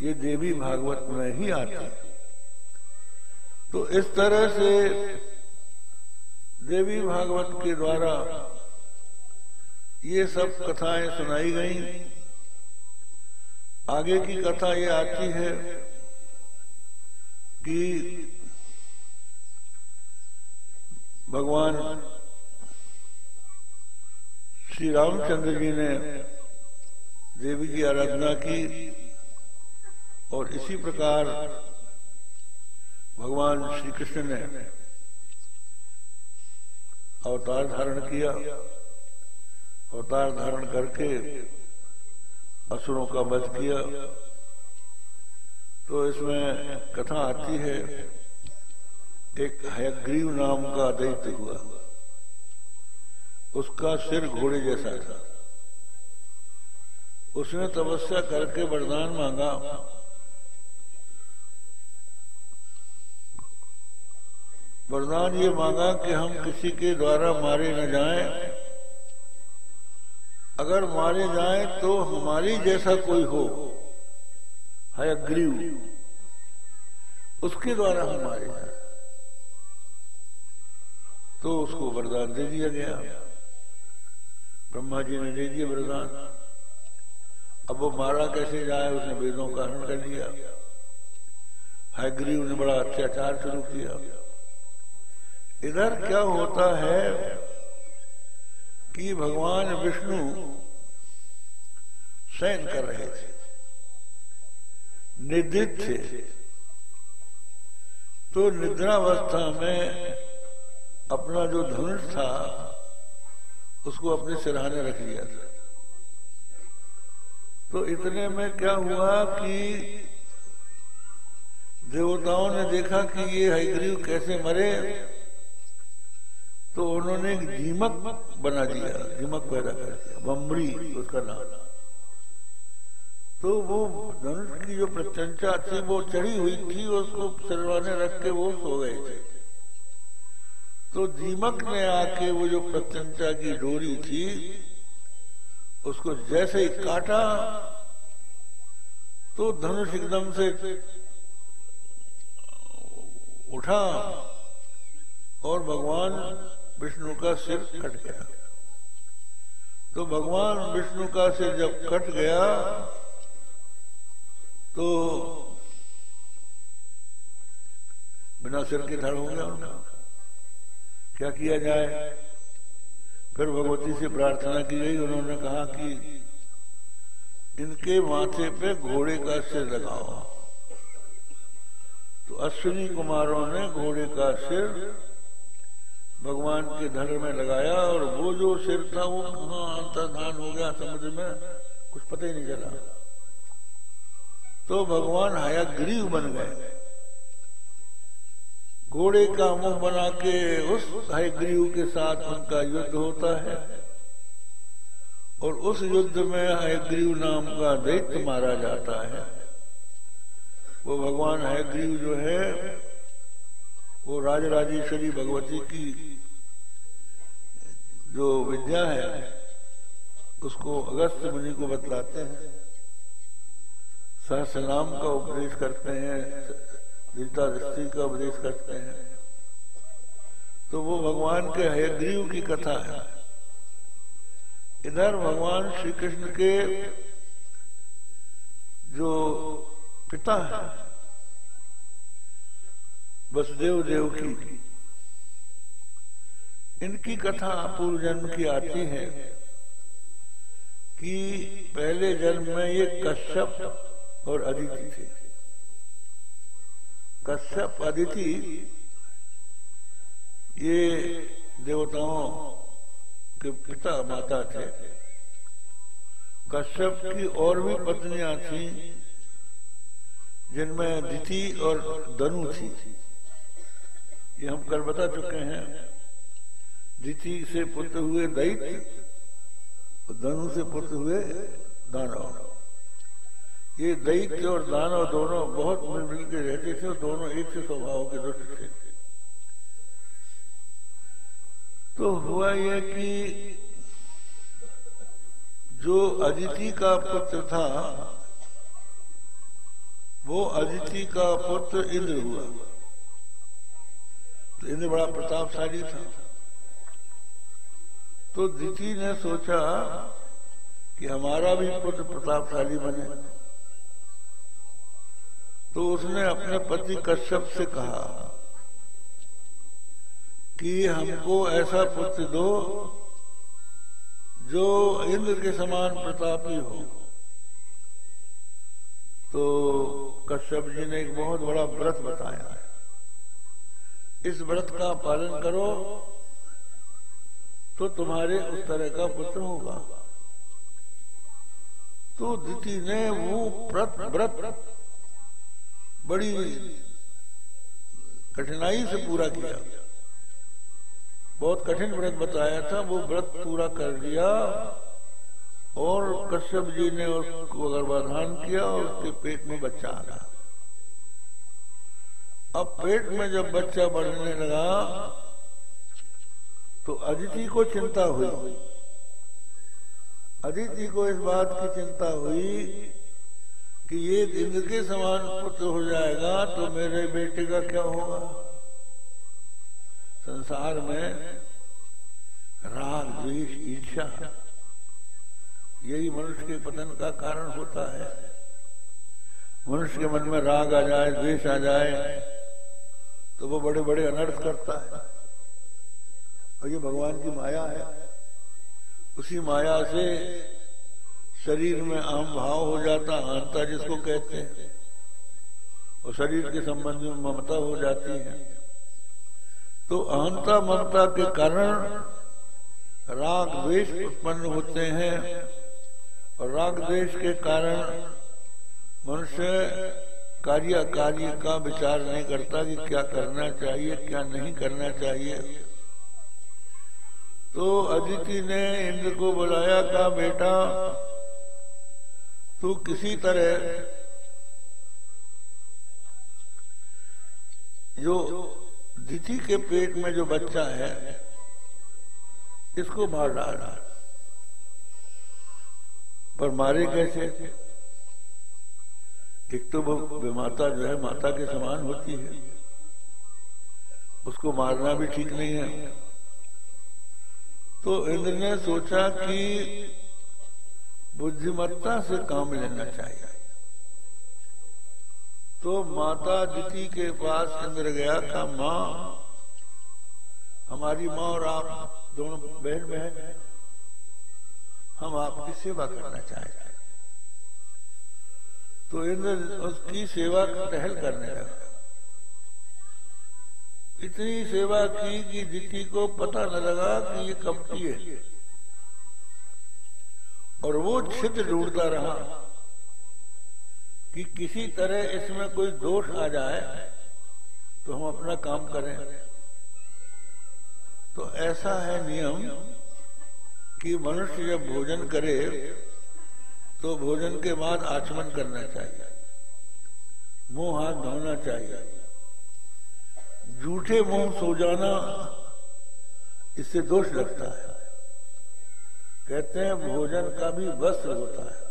ये देवी भागवत में ही आती है। तो इस तरह से देवी भागवत के द्वारा ये सब कथाएँ सुनाई गई। आगे की कथा ये आती है कि भगवान श्री रामचंद्र जी ने देवी की आराधना की और इसी प्रकार भगवान श्री कृष्ण ने अवतार धारण किया। अवतार धारण करके असुरों का वध किया। तो इसमें कथा आती है, एक हयग्रीव नाम का दैत्य हुआ। उसका सिर घोड़े जैसा था। उसने तपस्या करके वरदान मांगा। वरदान ये मांगा कि हम किसी के द्वारा मारे न जाएँ। अगर मारे जाए तो हमारी जैसा कोई हो, है अग्रीव उसके द्वारा हम मारे जाए। तो उसको वरदान दे दिया गया। ब्रह्मा जी ने दे दिया वरदान। अब वो मारा कैसे जाए, उसने वेदों का हरण कर लिया हैग्रीव ने बड़ा अत्याचार शुरू किया। इधर क्या होता है कि भगवान विष्णु शयन कर रहे थे। निद्रित थे तो निद्रावस्था में अपना जो धनुष था, उसको अपने सिरहाने रख लिया था। तो इतने में क्या हुआ कि देवताओं ने देखा कि ये हयग्रीव कैसे मरे तो उन्होंने एक दीमक बना दिया, दीमक पैदा कर दिया, बम्बरी उसका नाम। तो वो धनुष की जो प्रत्यंचा थी, वो चढ़ी हुई थी, उसको सिरवाने रख के वो सो गए थे। तो दीमक ने आके वो जो प्रत्यंचा की डोरी थी, उसको जैसे ही काटा तो धनुष एकदम से उठा और भगवान विष्णु का सिर कट गया। तो भगवान विष्णु का सिर जब कट गया तो बिना सिर के धड़ हो गया उनका। क्या किया जाए? फिर भगवती से प्रार्थना की गई, उन्होंने कहा कि इनके माथे पे घोड़े का सिर लगाओ। तो अश्विनी कुमारों ने घोड़े का सिर भगवान के धड़ में लगाया और वो जो सिर था वो कहा अंतर्धान हो गया समुद्र में? कुछ पता ही नहीं चला। तो भगवान हयाग्रीव बन गए। घोड़े का मुँह बना के उस हयग्रीव के साथ उनका युद्ध होता है। और उस युद्ध में हयग्रीव नाम का दैत्य मारा जाता है। वो भगवान हयग्रीव जो है वो राजराजेश्वरी भगवती की जो विद्या है, उसको अगस्त मुनि को बतलाते हैं। सहसनाम का उपदेश करते हैं गीता दृष्टि का उपदेश करते हैं। तो वो भगवान के हयग्रीव की कथा है। इधर भगवान श्री कृष्ण के जो पिता है वसुदेव देव की। इनकी कथा पूर्व जन्म की आती है कि पहले जन्म में ये कश्यप और अदिति थे। कश्यप, अदिति, ये देवताओं के पिता माता थे। कश्यप की और भी पत्नियाँ थी, जिनमें दिति और दनु थी। ये हम कल बता चुके हैं। दिति से पुत्र हुए दैत्य धनु से पुत्र हुए दानव। ये दैत्य और दानव दोनों बहुत मिलमिल के रहते थे और दोनों एक से स्वभाव के दुष्ट थे। तो हुआ यह कि जो अदिति का पुत्र था, वो अदिति का पुत्र इंद्र हुआ। इंद्र बड़ा प्रतापशाली था। तो दिति ने सोचा कि हमारा भी पुत्र प्रतापशाली बने। तो उसने अपने पति कश्यप से कहा कि हमको ऐसा पुत्र दो जो इंद्र के समान प्रतापी हो। तो कश्यप जी ने एक बहुत बड़ा व्रत बताया। इस व्रत का पालन करो तो तुम्हारे उस तरह का पुत्र होगा। तो दिति ने वो व्रत व्रत। बड़ी कठिनाई से पूरा किया। बहुत कठिन व्रत बताया था, वो व्रत पूरा कर लिया और कश्यप जी ने उसको गर्भाधान किया और उसके पेट में बच्चा आ गया अब पेट में जब बच्चा बढ़ने लगा तो अदिति को चिंता हुई। अदिति को इस बात की चिंता हुई कि ये इंद्र के समान पुत्र हो जाएगा तो मेरे बेटे का क्या होगा? संसार में राग, द्वेष ईर्षा यही मनुष्य के पतन का कारण होता है। मनुष्य के मन में राग आ जाए, द्वेष आ जाए तो वो बड़े बड़े अनर्थ करता है। और ये भगवान की माया है। उसी माया से शरीर में आम भाव हो जाता, अहंता जिसको कहते हैं। और शरीर के संबंध में ममता हो जाती है। तो अहंता, ममता के कारण राग, द्वेष उत्पन्न होते हैं। और राग, द्वेष के कारण मनुष्य कार्य कार्य का विचार नहीं करता कि क्या करना चाहिए, क्या नहीं करना चाहिए। तो अदिति ने इंद्र को बुलाया, कहा, बेटा, तू किसी तरह जो दिति के पेट में जो बच्चा है, इसको मार डाला। पर मारे कैसे? एक तो वो माता जो है, माता के समान होती है। उसको मारना भी ठीक नहीं है। तो इंद्र ने सोचा कि बुद्धिमत्ता से काम लेना चाहिए। तो माता दिति के पास इंद्र गया था माँ, हमारी माँ और आप दोनों बहन बहन हैं। हम आपकी सेवा करना चाहते तो इंद्र उसकी सेवा टहल करने लगा। इतनी सेवा की कि दिति को पता न लगा कि ये कपटी है। और वो छिद्र ढूंढता रहा कि किसी तरह इसमें कोई दोष आ जाए तो हम अपना काम करें। तो ऐसा है नियम कि मनुष्य जब भोजन करे तो भोजन के बाद आचमन करना चाहिए। मुँह हाथ धोना चाहिए। झूठे मुँह सो जाना, इससे दोष लगता है। कहते हैं, भोजन का भी वस्त्र होता है।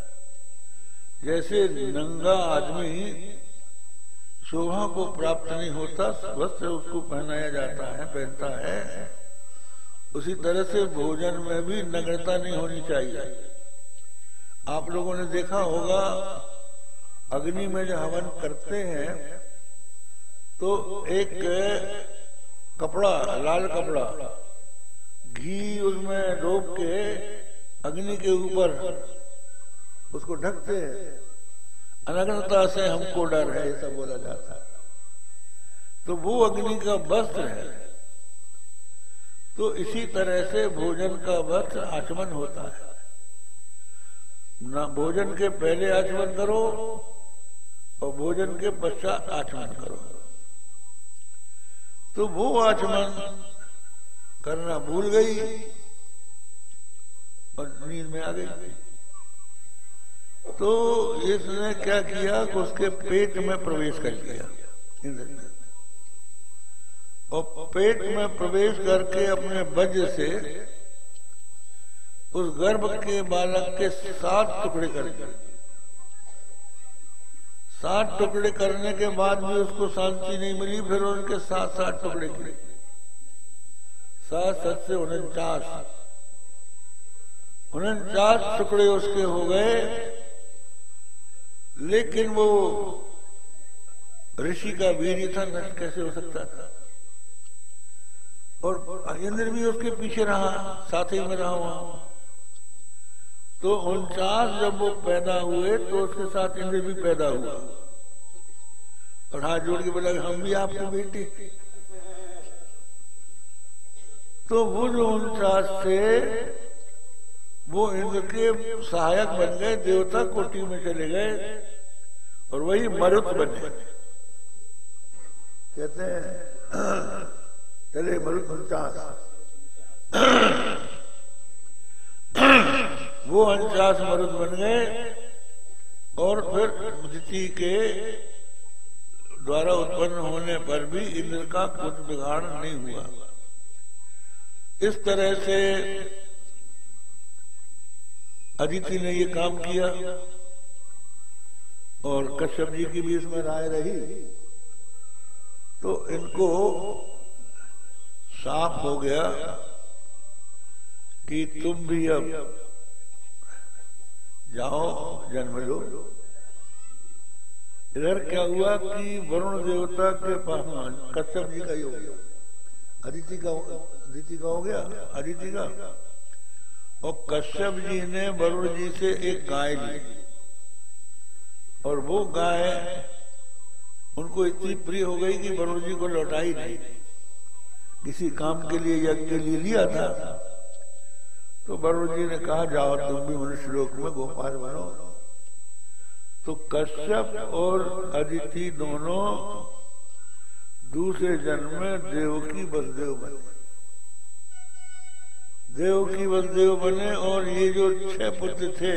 जैसे नंगा आदमी शोभा को प्राप्त नहीं होता, वस्त्र उसको पहनाया जाता है, पहनता है। उसी तरह से भोजन में भी नग्नता नहीं होनी चाहिए। आप लोगों ने देखा होगा, अग्नि में जो हवन करते हैं तो एक कपड़ा, लाल कपड़ा, घी उसमें डोब के अग्नि के ऊपर उसको ढकते हैं। अनग्नता से हमको डर है, ऐसा बोला जाता है। तो वो अग्नि का वस्त्र है। तो इसी तरह से भोजन का वस्त्र आचमन होता है। ना भोजन के पहले आचमन करो और भोजन के पश्चात आचमन करो। तो वो आचमन करना भूल गई और नींद में आ गई। तो इसने क्या किया कि उसके पेट में प्रवेश कर लिया। इंद्र और पेट में प्रवेश करके अपने वज्र से उस गर्भ के बालक के सात टुकड़े कर सात टुकड़े करने के बाद भी उसको शांति नहीं मिली, फिर उनके सात सात टुकड़े किए। सात सत से उनचास। उनचास टुकड़े उसके हो गए, लेकिन वो ऋषि का वीर था, नष्ट कैसे हो सकता था? और इंद्र भी उसके पीछे रहा, साथ ही में रहा वहाँ। तो उनचास जब वो पैदा हुए तो उसके साथ इंद्र भी पैदा हुआ। और हाथ जोड़ के बोला, हम भी आपके बेटे। तो वो जो उनचास थे, वो इंद्र के सहायक बन गए, देवता कोटि में चले गए, और वही मरुत बने। कहते हैं, (clears throat) चले मरुत उनचास वो उनचास मरुद बन गए और फिर दिति के द्वारा उत्पन्न होने पर भी इंद्र का कुछ बिगाड़ नहीं हुआ। इस तरह से अदिति ने ये काम किया और कश्यप जी की भी इसमें राय रही। तो इनको साफ़ हो गया कि तुम भी अब जाओ जन्म लो इधर क्या हुआ कि वरुण देवता के पास कश्यप जी का ही हो गया अदिति का अदिति का हो गया? अदिति का। और कश्यप जी ने वरुण जी से एक गाय ली। और वो गाय उनको इतनी प्रिय हो गई कि वरुण जी को लौटाई नहीं। किसी काम के लिए, यज्ञ के लिए लिया था। तो वरुण जी ने कहा, जाओ तुम भी मनुष्य लोक में गोपाल बनो। तो कश्यप और अदिति दोनों दूसरे जन्म में देवकी बलदेव बने। देवकी बलदेव बने और ये जो छह पुत्र थे,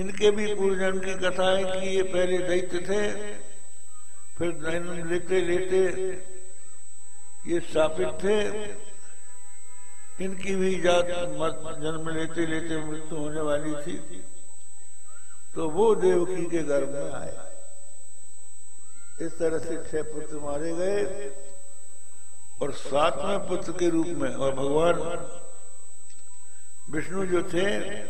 इनके भी पूर्वजन्म की कथा है कि ये पहले दैत्य थे, फिर लेते लेते ये स्थापित थे। इनकी भी जात मत जन्म लेते लेते मृत्यु होने वाली थी। तो वो देवकी के गर्भ में आए। इस तरह से छह पुत्र मारे गए और सातवें पुत्र के रूप में और भगवान विष्णु जो थे,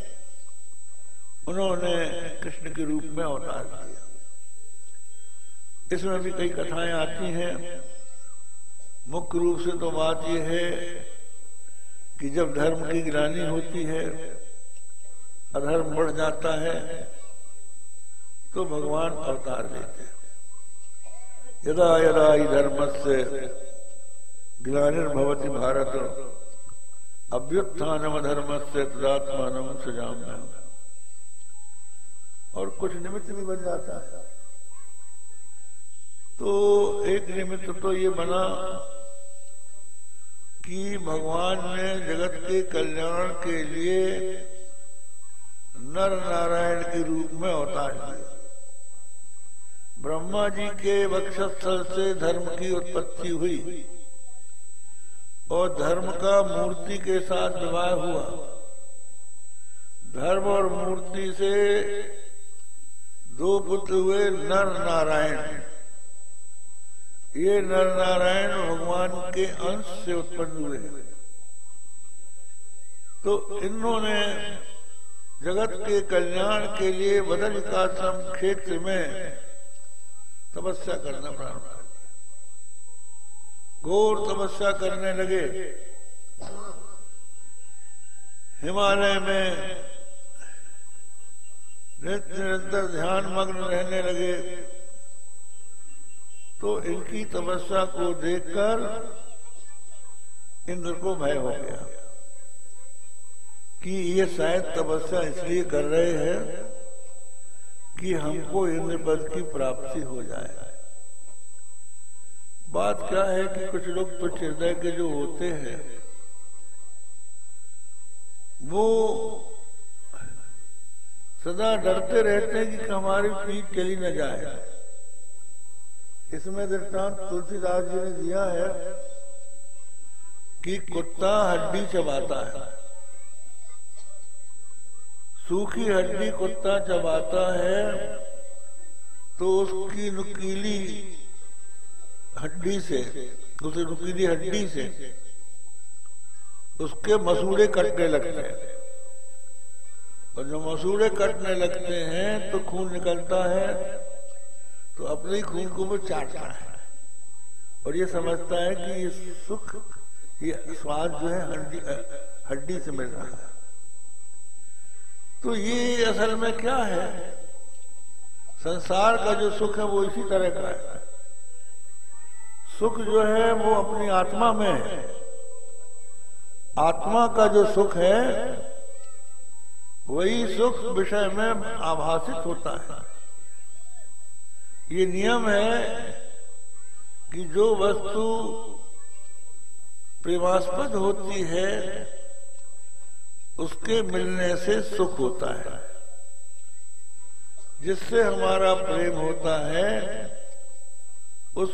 उन्होंने कृष्ण के रूप में अवतार किया। इसमें भी कई कथाएँ आती हैं। मुख्य रूप से तो बात यह है कि जब धर्म की गिरानी होती है, अधर्म बढ़ जाता है तो भगवान अवतार लेते हैं। यदा यदा ही धर्म से ग्लानिर्भवती भारत अभ्युत्थान धर्म से तदात्मान सजाम और कुछ निमित्त भी बन जाता है। तो एक निमित्त तो ये बना कि भगवान ने जगत के कल्याण के लिए नर नारायण के रूप में अवतार लिया ब्रह्मा जी के वक्षस्थल से धर्म की उत्पत्ति हुई और धर्म का मूर्ति के साथ विवाह हुआ। धर्म और मूर्ति से दो पुत्र हुए नर नारायण। ये नर नारायण भगवान के अंश से उत्पन्न हुए हैं। तो इन्होंने जगत के कल्याण के लिए बदल काश्रम क्षेत्र में तपस्या करना प्रारंभ कर दिया। घोर तपस्या करने लगे। हिमालय में निरंतर ध्यान मग्न रहने लगे। तो इनकी तपस्या को देखकर इंद्र को भय हो गया कि ये शायद तपस्या इसलिए कर रहे हैं कि हमको इंद्र पद की प्राप्ति हो जाए। बात क्या है कि कुछ लोग तो हृदय के जो होते हैं, वो सदा डरते रहते हैं कि हमारी पीठ चली न जाए। इसमें दृष्टांत तुलसीदास जी ने दिया है कि कुत्ता हड्डी चबाता है। सूखी हड्डी कुत्ता चबाता है तो उसकी नुकीली हड्डी से, उस नुकीली हड्डी से उसके मसूड़े कटने लगते हैं। और जब मसूड़े कटने लगते हैं तो खून निकलता है तो अपने खून को वो चाटता है। और ये समझता है कि ये सुख, ये स्वाद जो है हड्डी हड्डी से मिल रहा है। तो ये असल में क्या है? संसार का जो सुख है वो इसी तरह का है। सुख जो है वो अपनी आत्मा में है। आत्मा का जो सुख है, वही सुख विषय में आभासित होता है। ये नियम है कि जो वस्तु प्रेमास्पद होती है, उसके मिलने से सुख होता है। जिससे हमारा प्रेम होता है, उस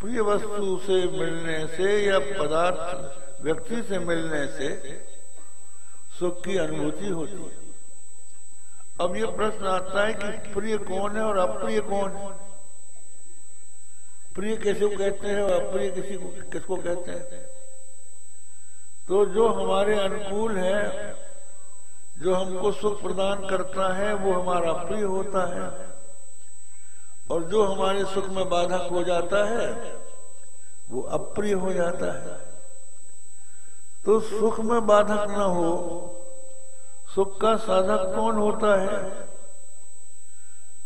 प्रिय वस्तु से मिलने से या पदार्थ, व्यक्ति से मिलने से सुख की अनुभूति होती है। अब ये प्रश्न आता है कि प्रिय कौन है और अप्रिय कौन है? प्रिय किसी को कहते हैं और अप्रिय किसी को किसको कहते हैं? तो जो हमारे अनुकूल है, जो हमको सुख प्रदान करता है, वो हमारा प्रिय होता है। और जो हमारे सुख में बाधक हो जाता है, वो अप्रिय हो जाता है। तो सुख में बाधक न हो। सुख का साधक कौन होता है?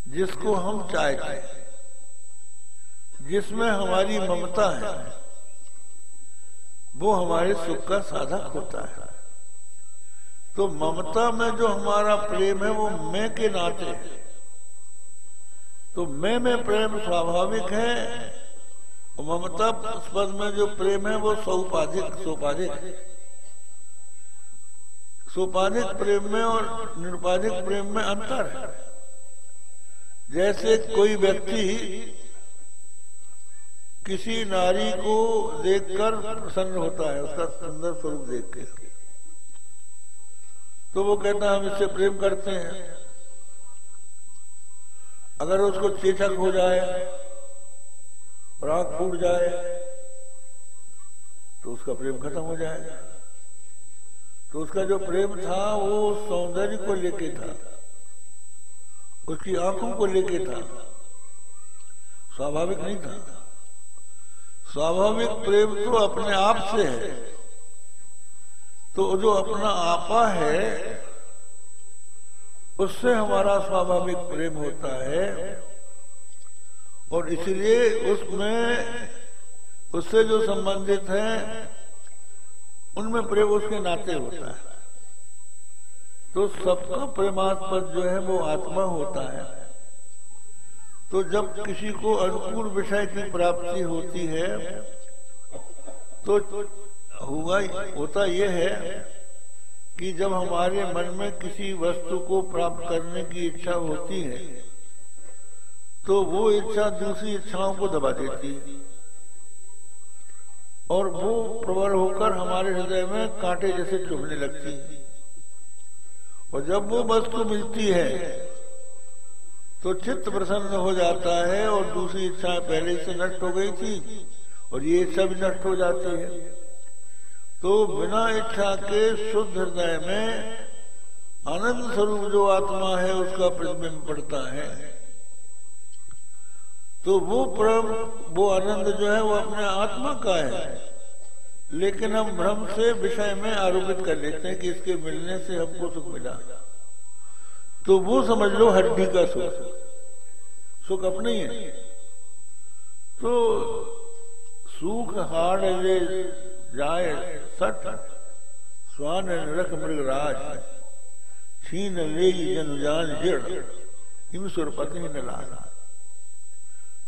जिसको हम चाहते हैं। जिसमें हमारी ममता है, वो हमारे सुख का साधक होता है। तो ममता में जो हमारा प्रेम है, वो मैं के नाते है। तो मैं में प्रेम स्वाभाविक है ममता पद में जो प्रेम है, वो सौपाधिक, सोपाधिक। सोपाधिक प्रेम में और निरुपाधिक प्रेम में अंतर है। जैसे कोई व्यक्ति किसी नारी को देखकर प्रसन्न होता है, उसका सुंदर स्वरूप देख के। तो वो कहता है, हम इससे प्रेम करते हैं। अगर उसको चेचक हो जाए और आँख फूट जाए तो उसका प्रेम खत्म हो जाएगा। तो उसका जो प्रेम था, वो सौंदर्य को लेके था। उसकी आँखों को लेके था। स्वाभाविक नहीं था। स्वाभाविक प्रेम तो अपने आप से है। तो जो अपना आपा है, उससे हमारा स्वाभाविक प्रेम होता है। और इसलिए उसमें, उससे जो संबंधित है, उनमें प्रेम उसके नाते होता है। तो सबका प्रेमास्पद जो है, वो आत्मा होता है। तो जब किसी को अनुकूल विषय की प्राप्ति होती है तो हुआ होता यह है कि जब हमारे मन में किसी वस्तु को प्राप्त करने की इच्छा होती है तो वो इच्छा दूसरी इच्छाओं को दबा देती है। और वो प्रबल होकर हमारे हृदय में कांटे जैसे चुभने लगती है। और जब वो वस्तु मिलती है तो चित्त प्रसन्न हो जाता है और दूसरी इच्छा पहले से नष्ट हो गई थी और ये इच्छा भी नष्ट हो जाती है। तो बिना इच्छा के शुद्ध हृदय में आनंद स्वरूप जो आत्मा है, उसका प्रतिबिंब पड़ता है। तो वो परम, वो आनंद जो है, वो अपने आत्मा का है। लेकिन हम भ्रम से विषय में आरोपित कर लेते हैं कि इसके मिलने से हमको सुख मिला। तो वो समझ लो हड्डी का सुख। सुख अपने ही है। तो सुख ले जाए सठ, स्वान रख मृग राज। छीन ले जनुजान जड़ हिम न लाना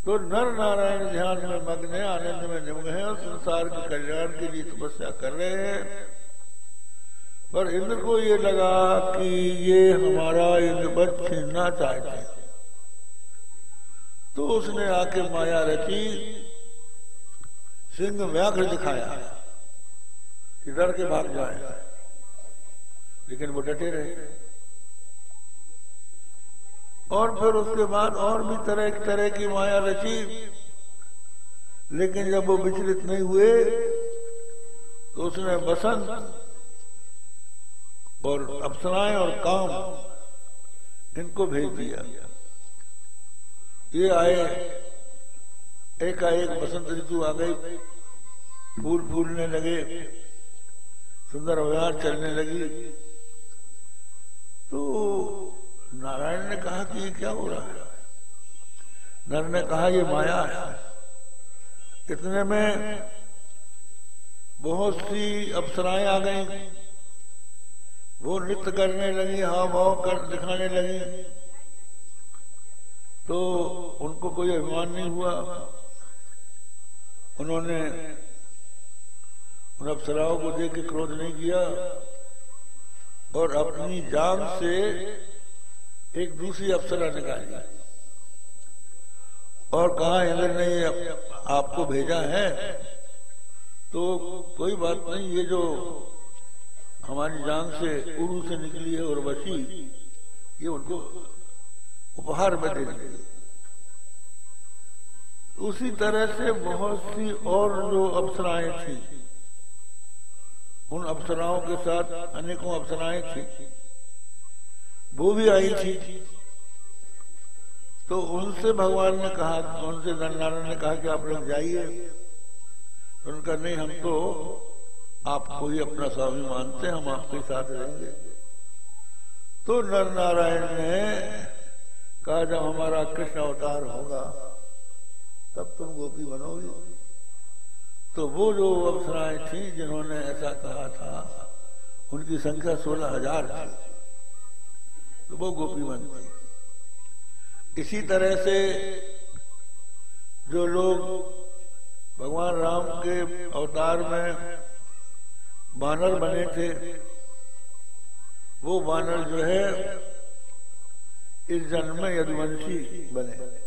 तो नर नारायण ध्यान में मग्न है, आनंद में निमग है, और संसार के कल्याण के लिए तपस्या कर रहे हैं। पर इंद्र को ये लगा कि ये हमारा इंद्रपद छीनना चाहते हैं। तो उसने आके माया रची, सिंह व्याघ्र दिखाया कि डर के भाग जाए। लेकिन वो डटे रहे। और फिर उसके बाद और भी तरह तरह की माया रची। लेकिन जब वो विचलित नहीं हुए तो उसने बसंत और अप्सराएँ और काम इनको भेज दिया। ये आए एकाएक बसंत ऋतु आ गई। फूल फूलने लगे, सुंदर व्यवहार चलने लगी। तो नारायण ने कहा कि ये क्या हो रहा है? नर ने कहा, ये माया है। इतने में बहुत सी अप्सराएँ आ गई। वो नृत्य करने लगी हाव भाव कर दिखाने लगी। तो उनको कोई अभिमान नहीं हुआ। उन्होंने उन अप्सराओं को देख के क्रोध नहीं किया और अपनी जान से एक दूसरी अप्सरा निकाली। और कहा, इंद्र ने आपको भेजा है? तो कोई बात नहीं, ये जो हमारी जान से उर्ू से निकली है और बची ये उनको उपहार में दे दी। उसी तरह से बहुत सी और जो अप्सराएँ थी, उन अप्सराओं के साथ अनेकों अप्सराएँ थी। वो भी आई थी। तो उनसे भगवान ने कहा, उनसे नारायण ने कहा कि आप लोग जाइए। तो उनका, नहीं, हम तो आपको ही अपना स्वामी मानते हैं, हम आपके साथ रहेंगे। तो नर नारायण ने कहा, जब हमारा कृष्ण अवतार होगा, तब तुम गोपी बनोगे। तो वो जो अप्सराएँ थी, जिन्होंने ऐसा कहा था, उनकी संख्या सोलह हज़ार थी। तो वो गोपी बन बनती इसी तरह से जो लोग भगवान राम के अवतार में बानर बने थे। वो बानर जो है, इस जन्म में यदुवंशी बने।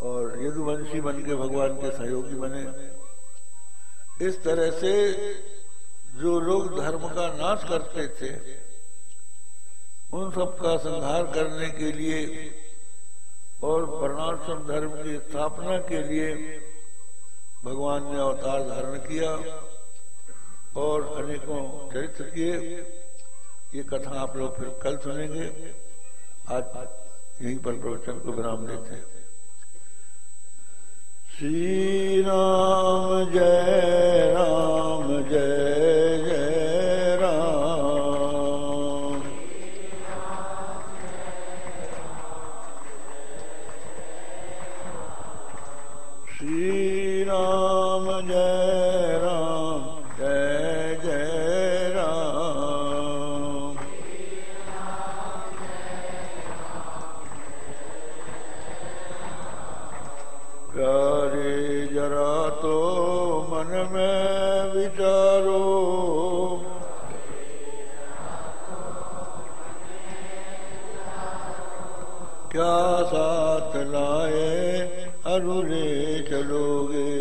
और यदुवंशी बन के भगवान के सहयोगी बने। इस तरह से जो लोग धर्म का नाश करते थे, उन सब का संहार करने के लिए और वर्णाश्रम धर्म की स्थापना के लिए भगवान ने अवतार धारण किया। और अनेकों चरित्र किए। ये कथा आप लोग फिर कल सुनेंगे। आज यहीं पर प्रवचन को विराम देते हैं। श्री राम जय राम जय। प्यारे जरा तो मन में विचारो। क्या साथ लाए अरुले चलोगे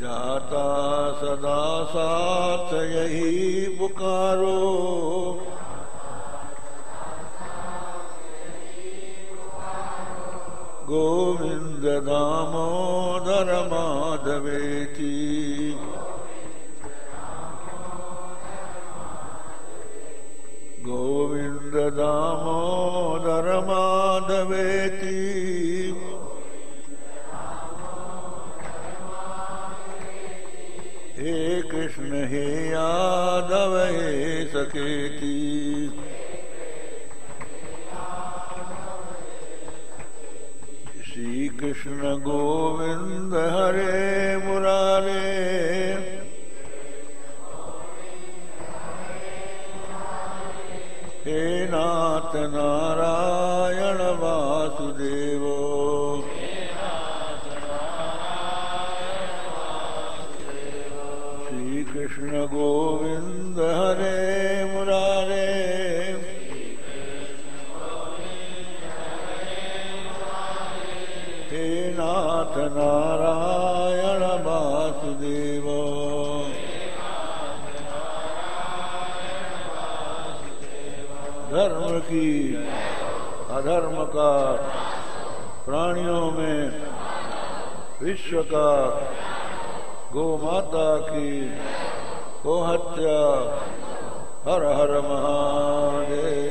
जाता सदा साथ यही पुकारो। माधवेती गोविंद दामोदर माधवेती हे कृष्ण हे यादव हे सकेती श्री कृष्ण गोविंद हरे मुरारे। हे नाथ नारायण। की अधर्म का प्राणियों में विश्व का गो माता की गोहत्या हर हर महादेव।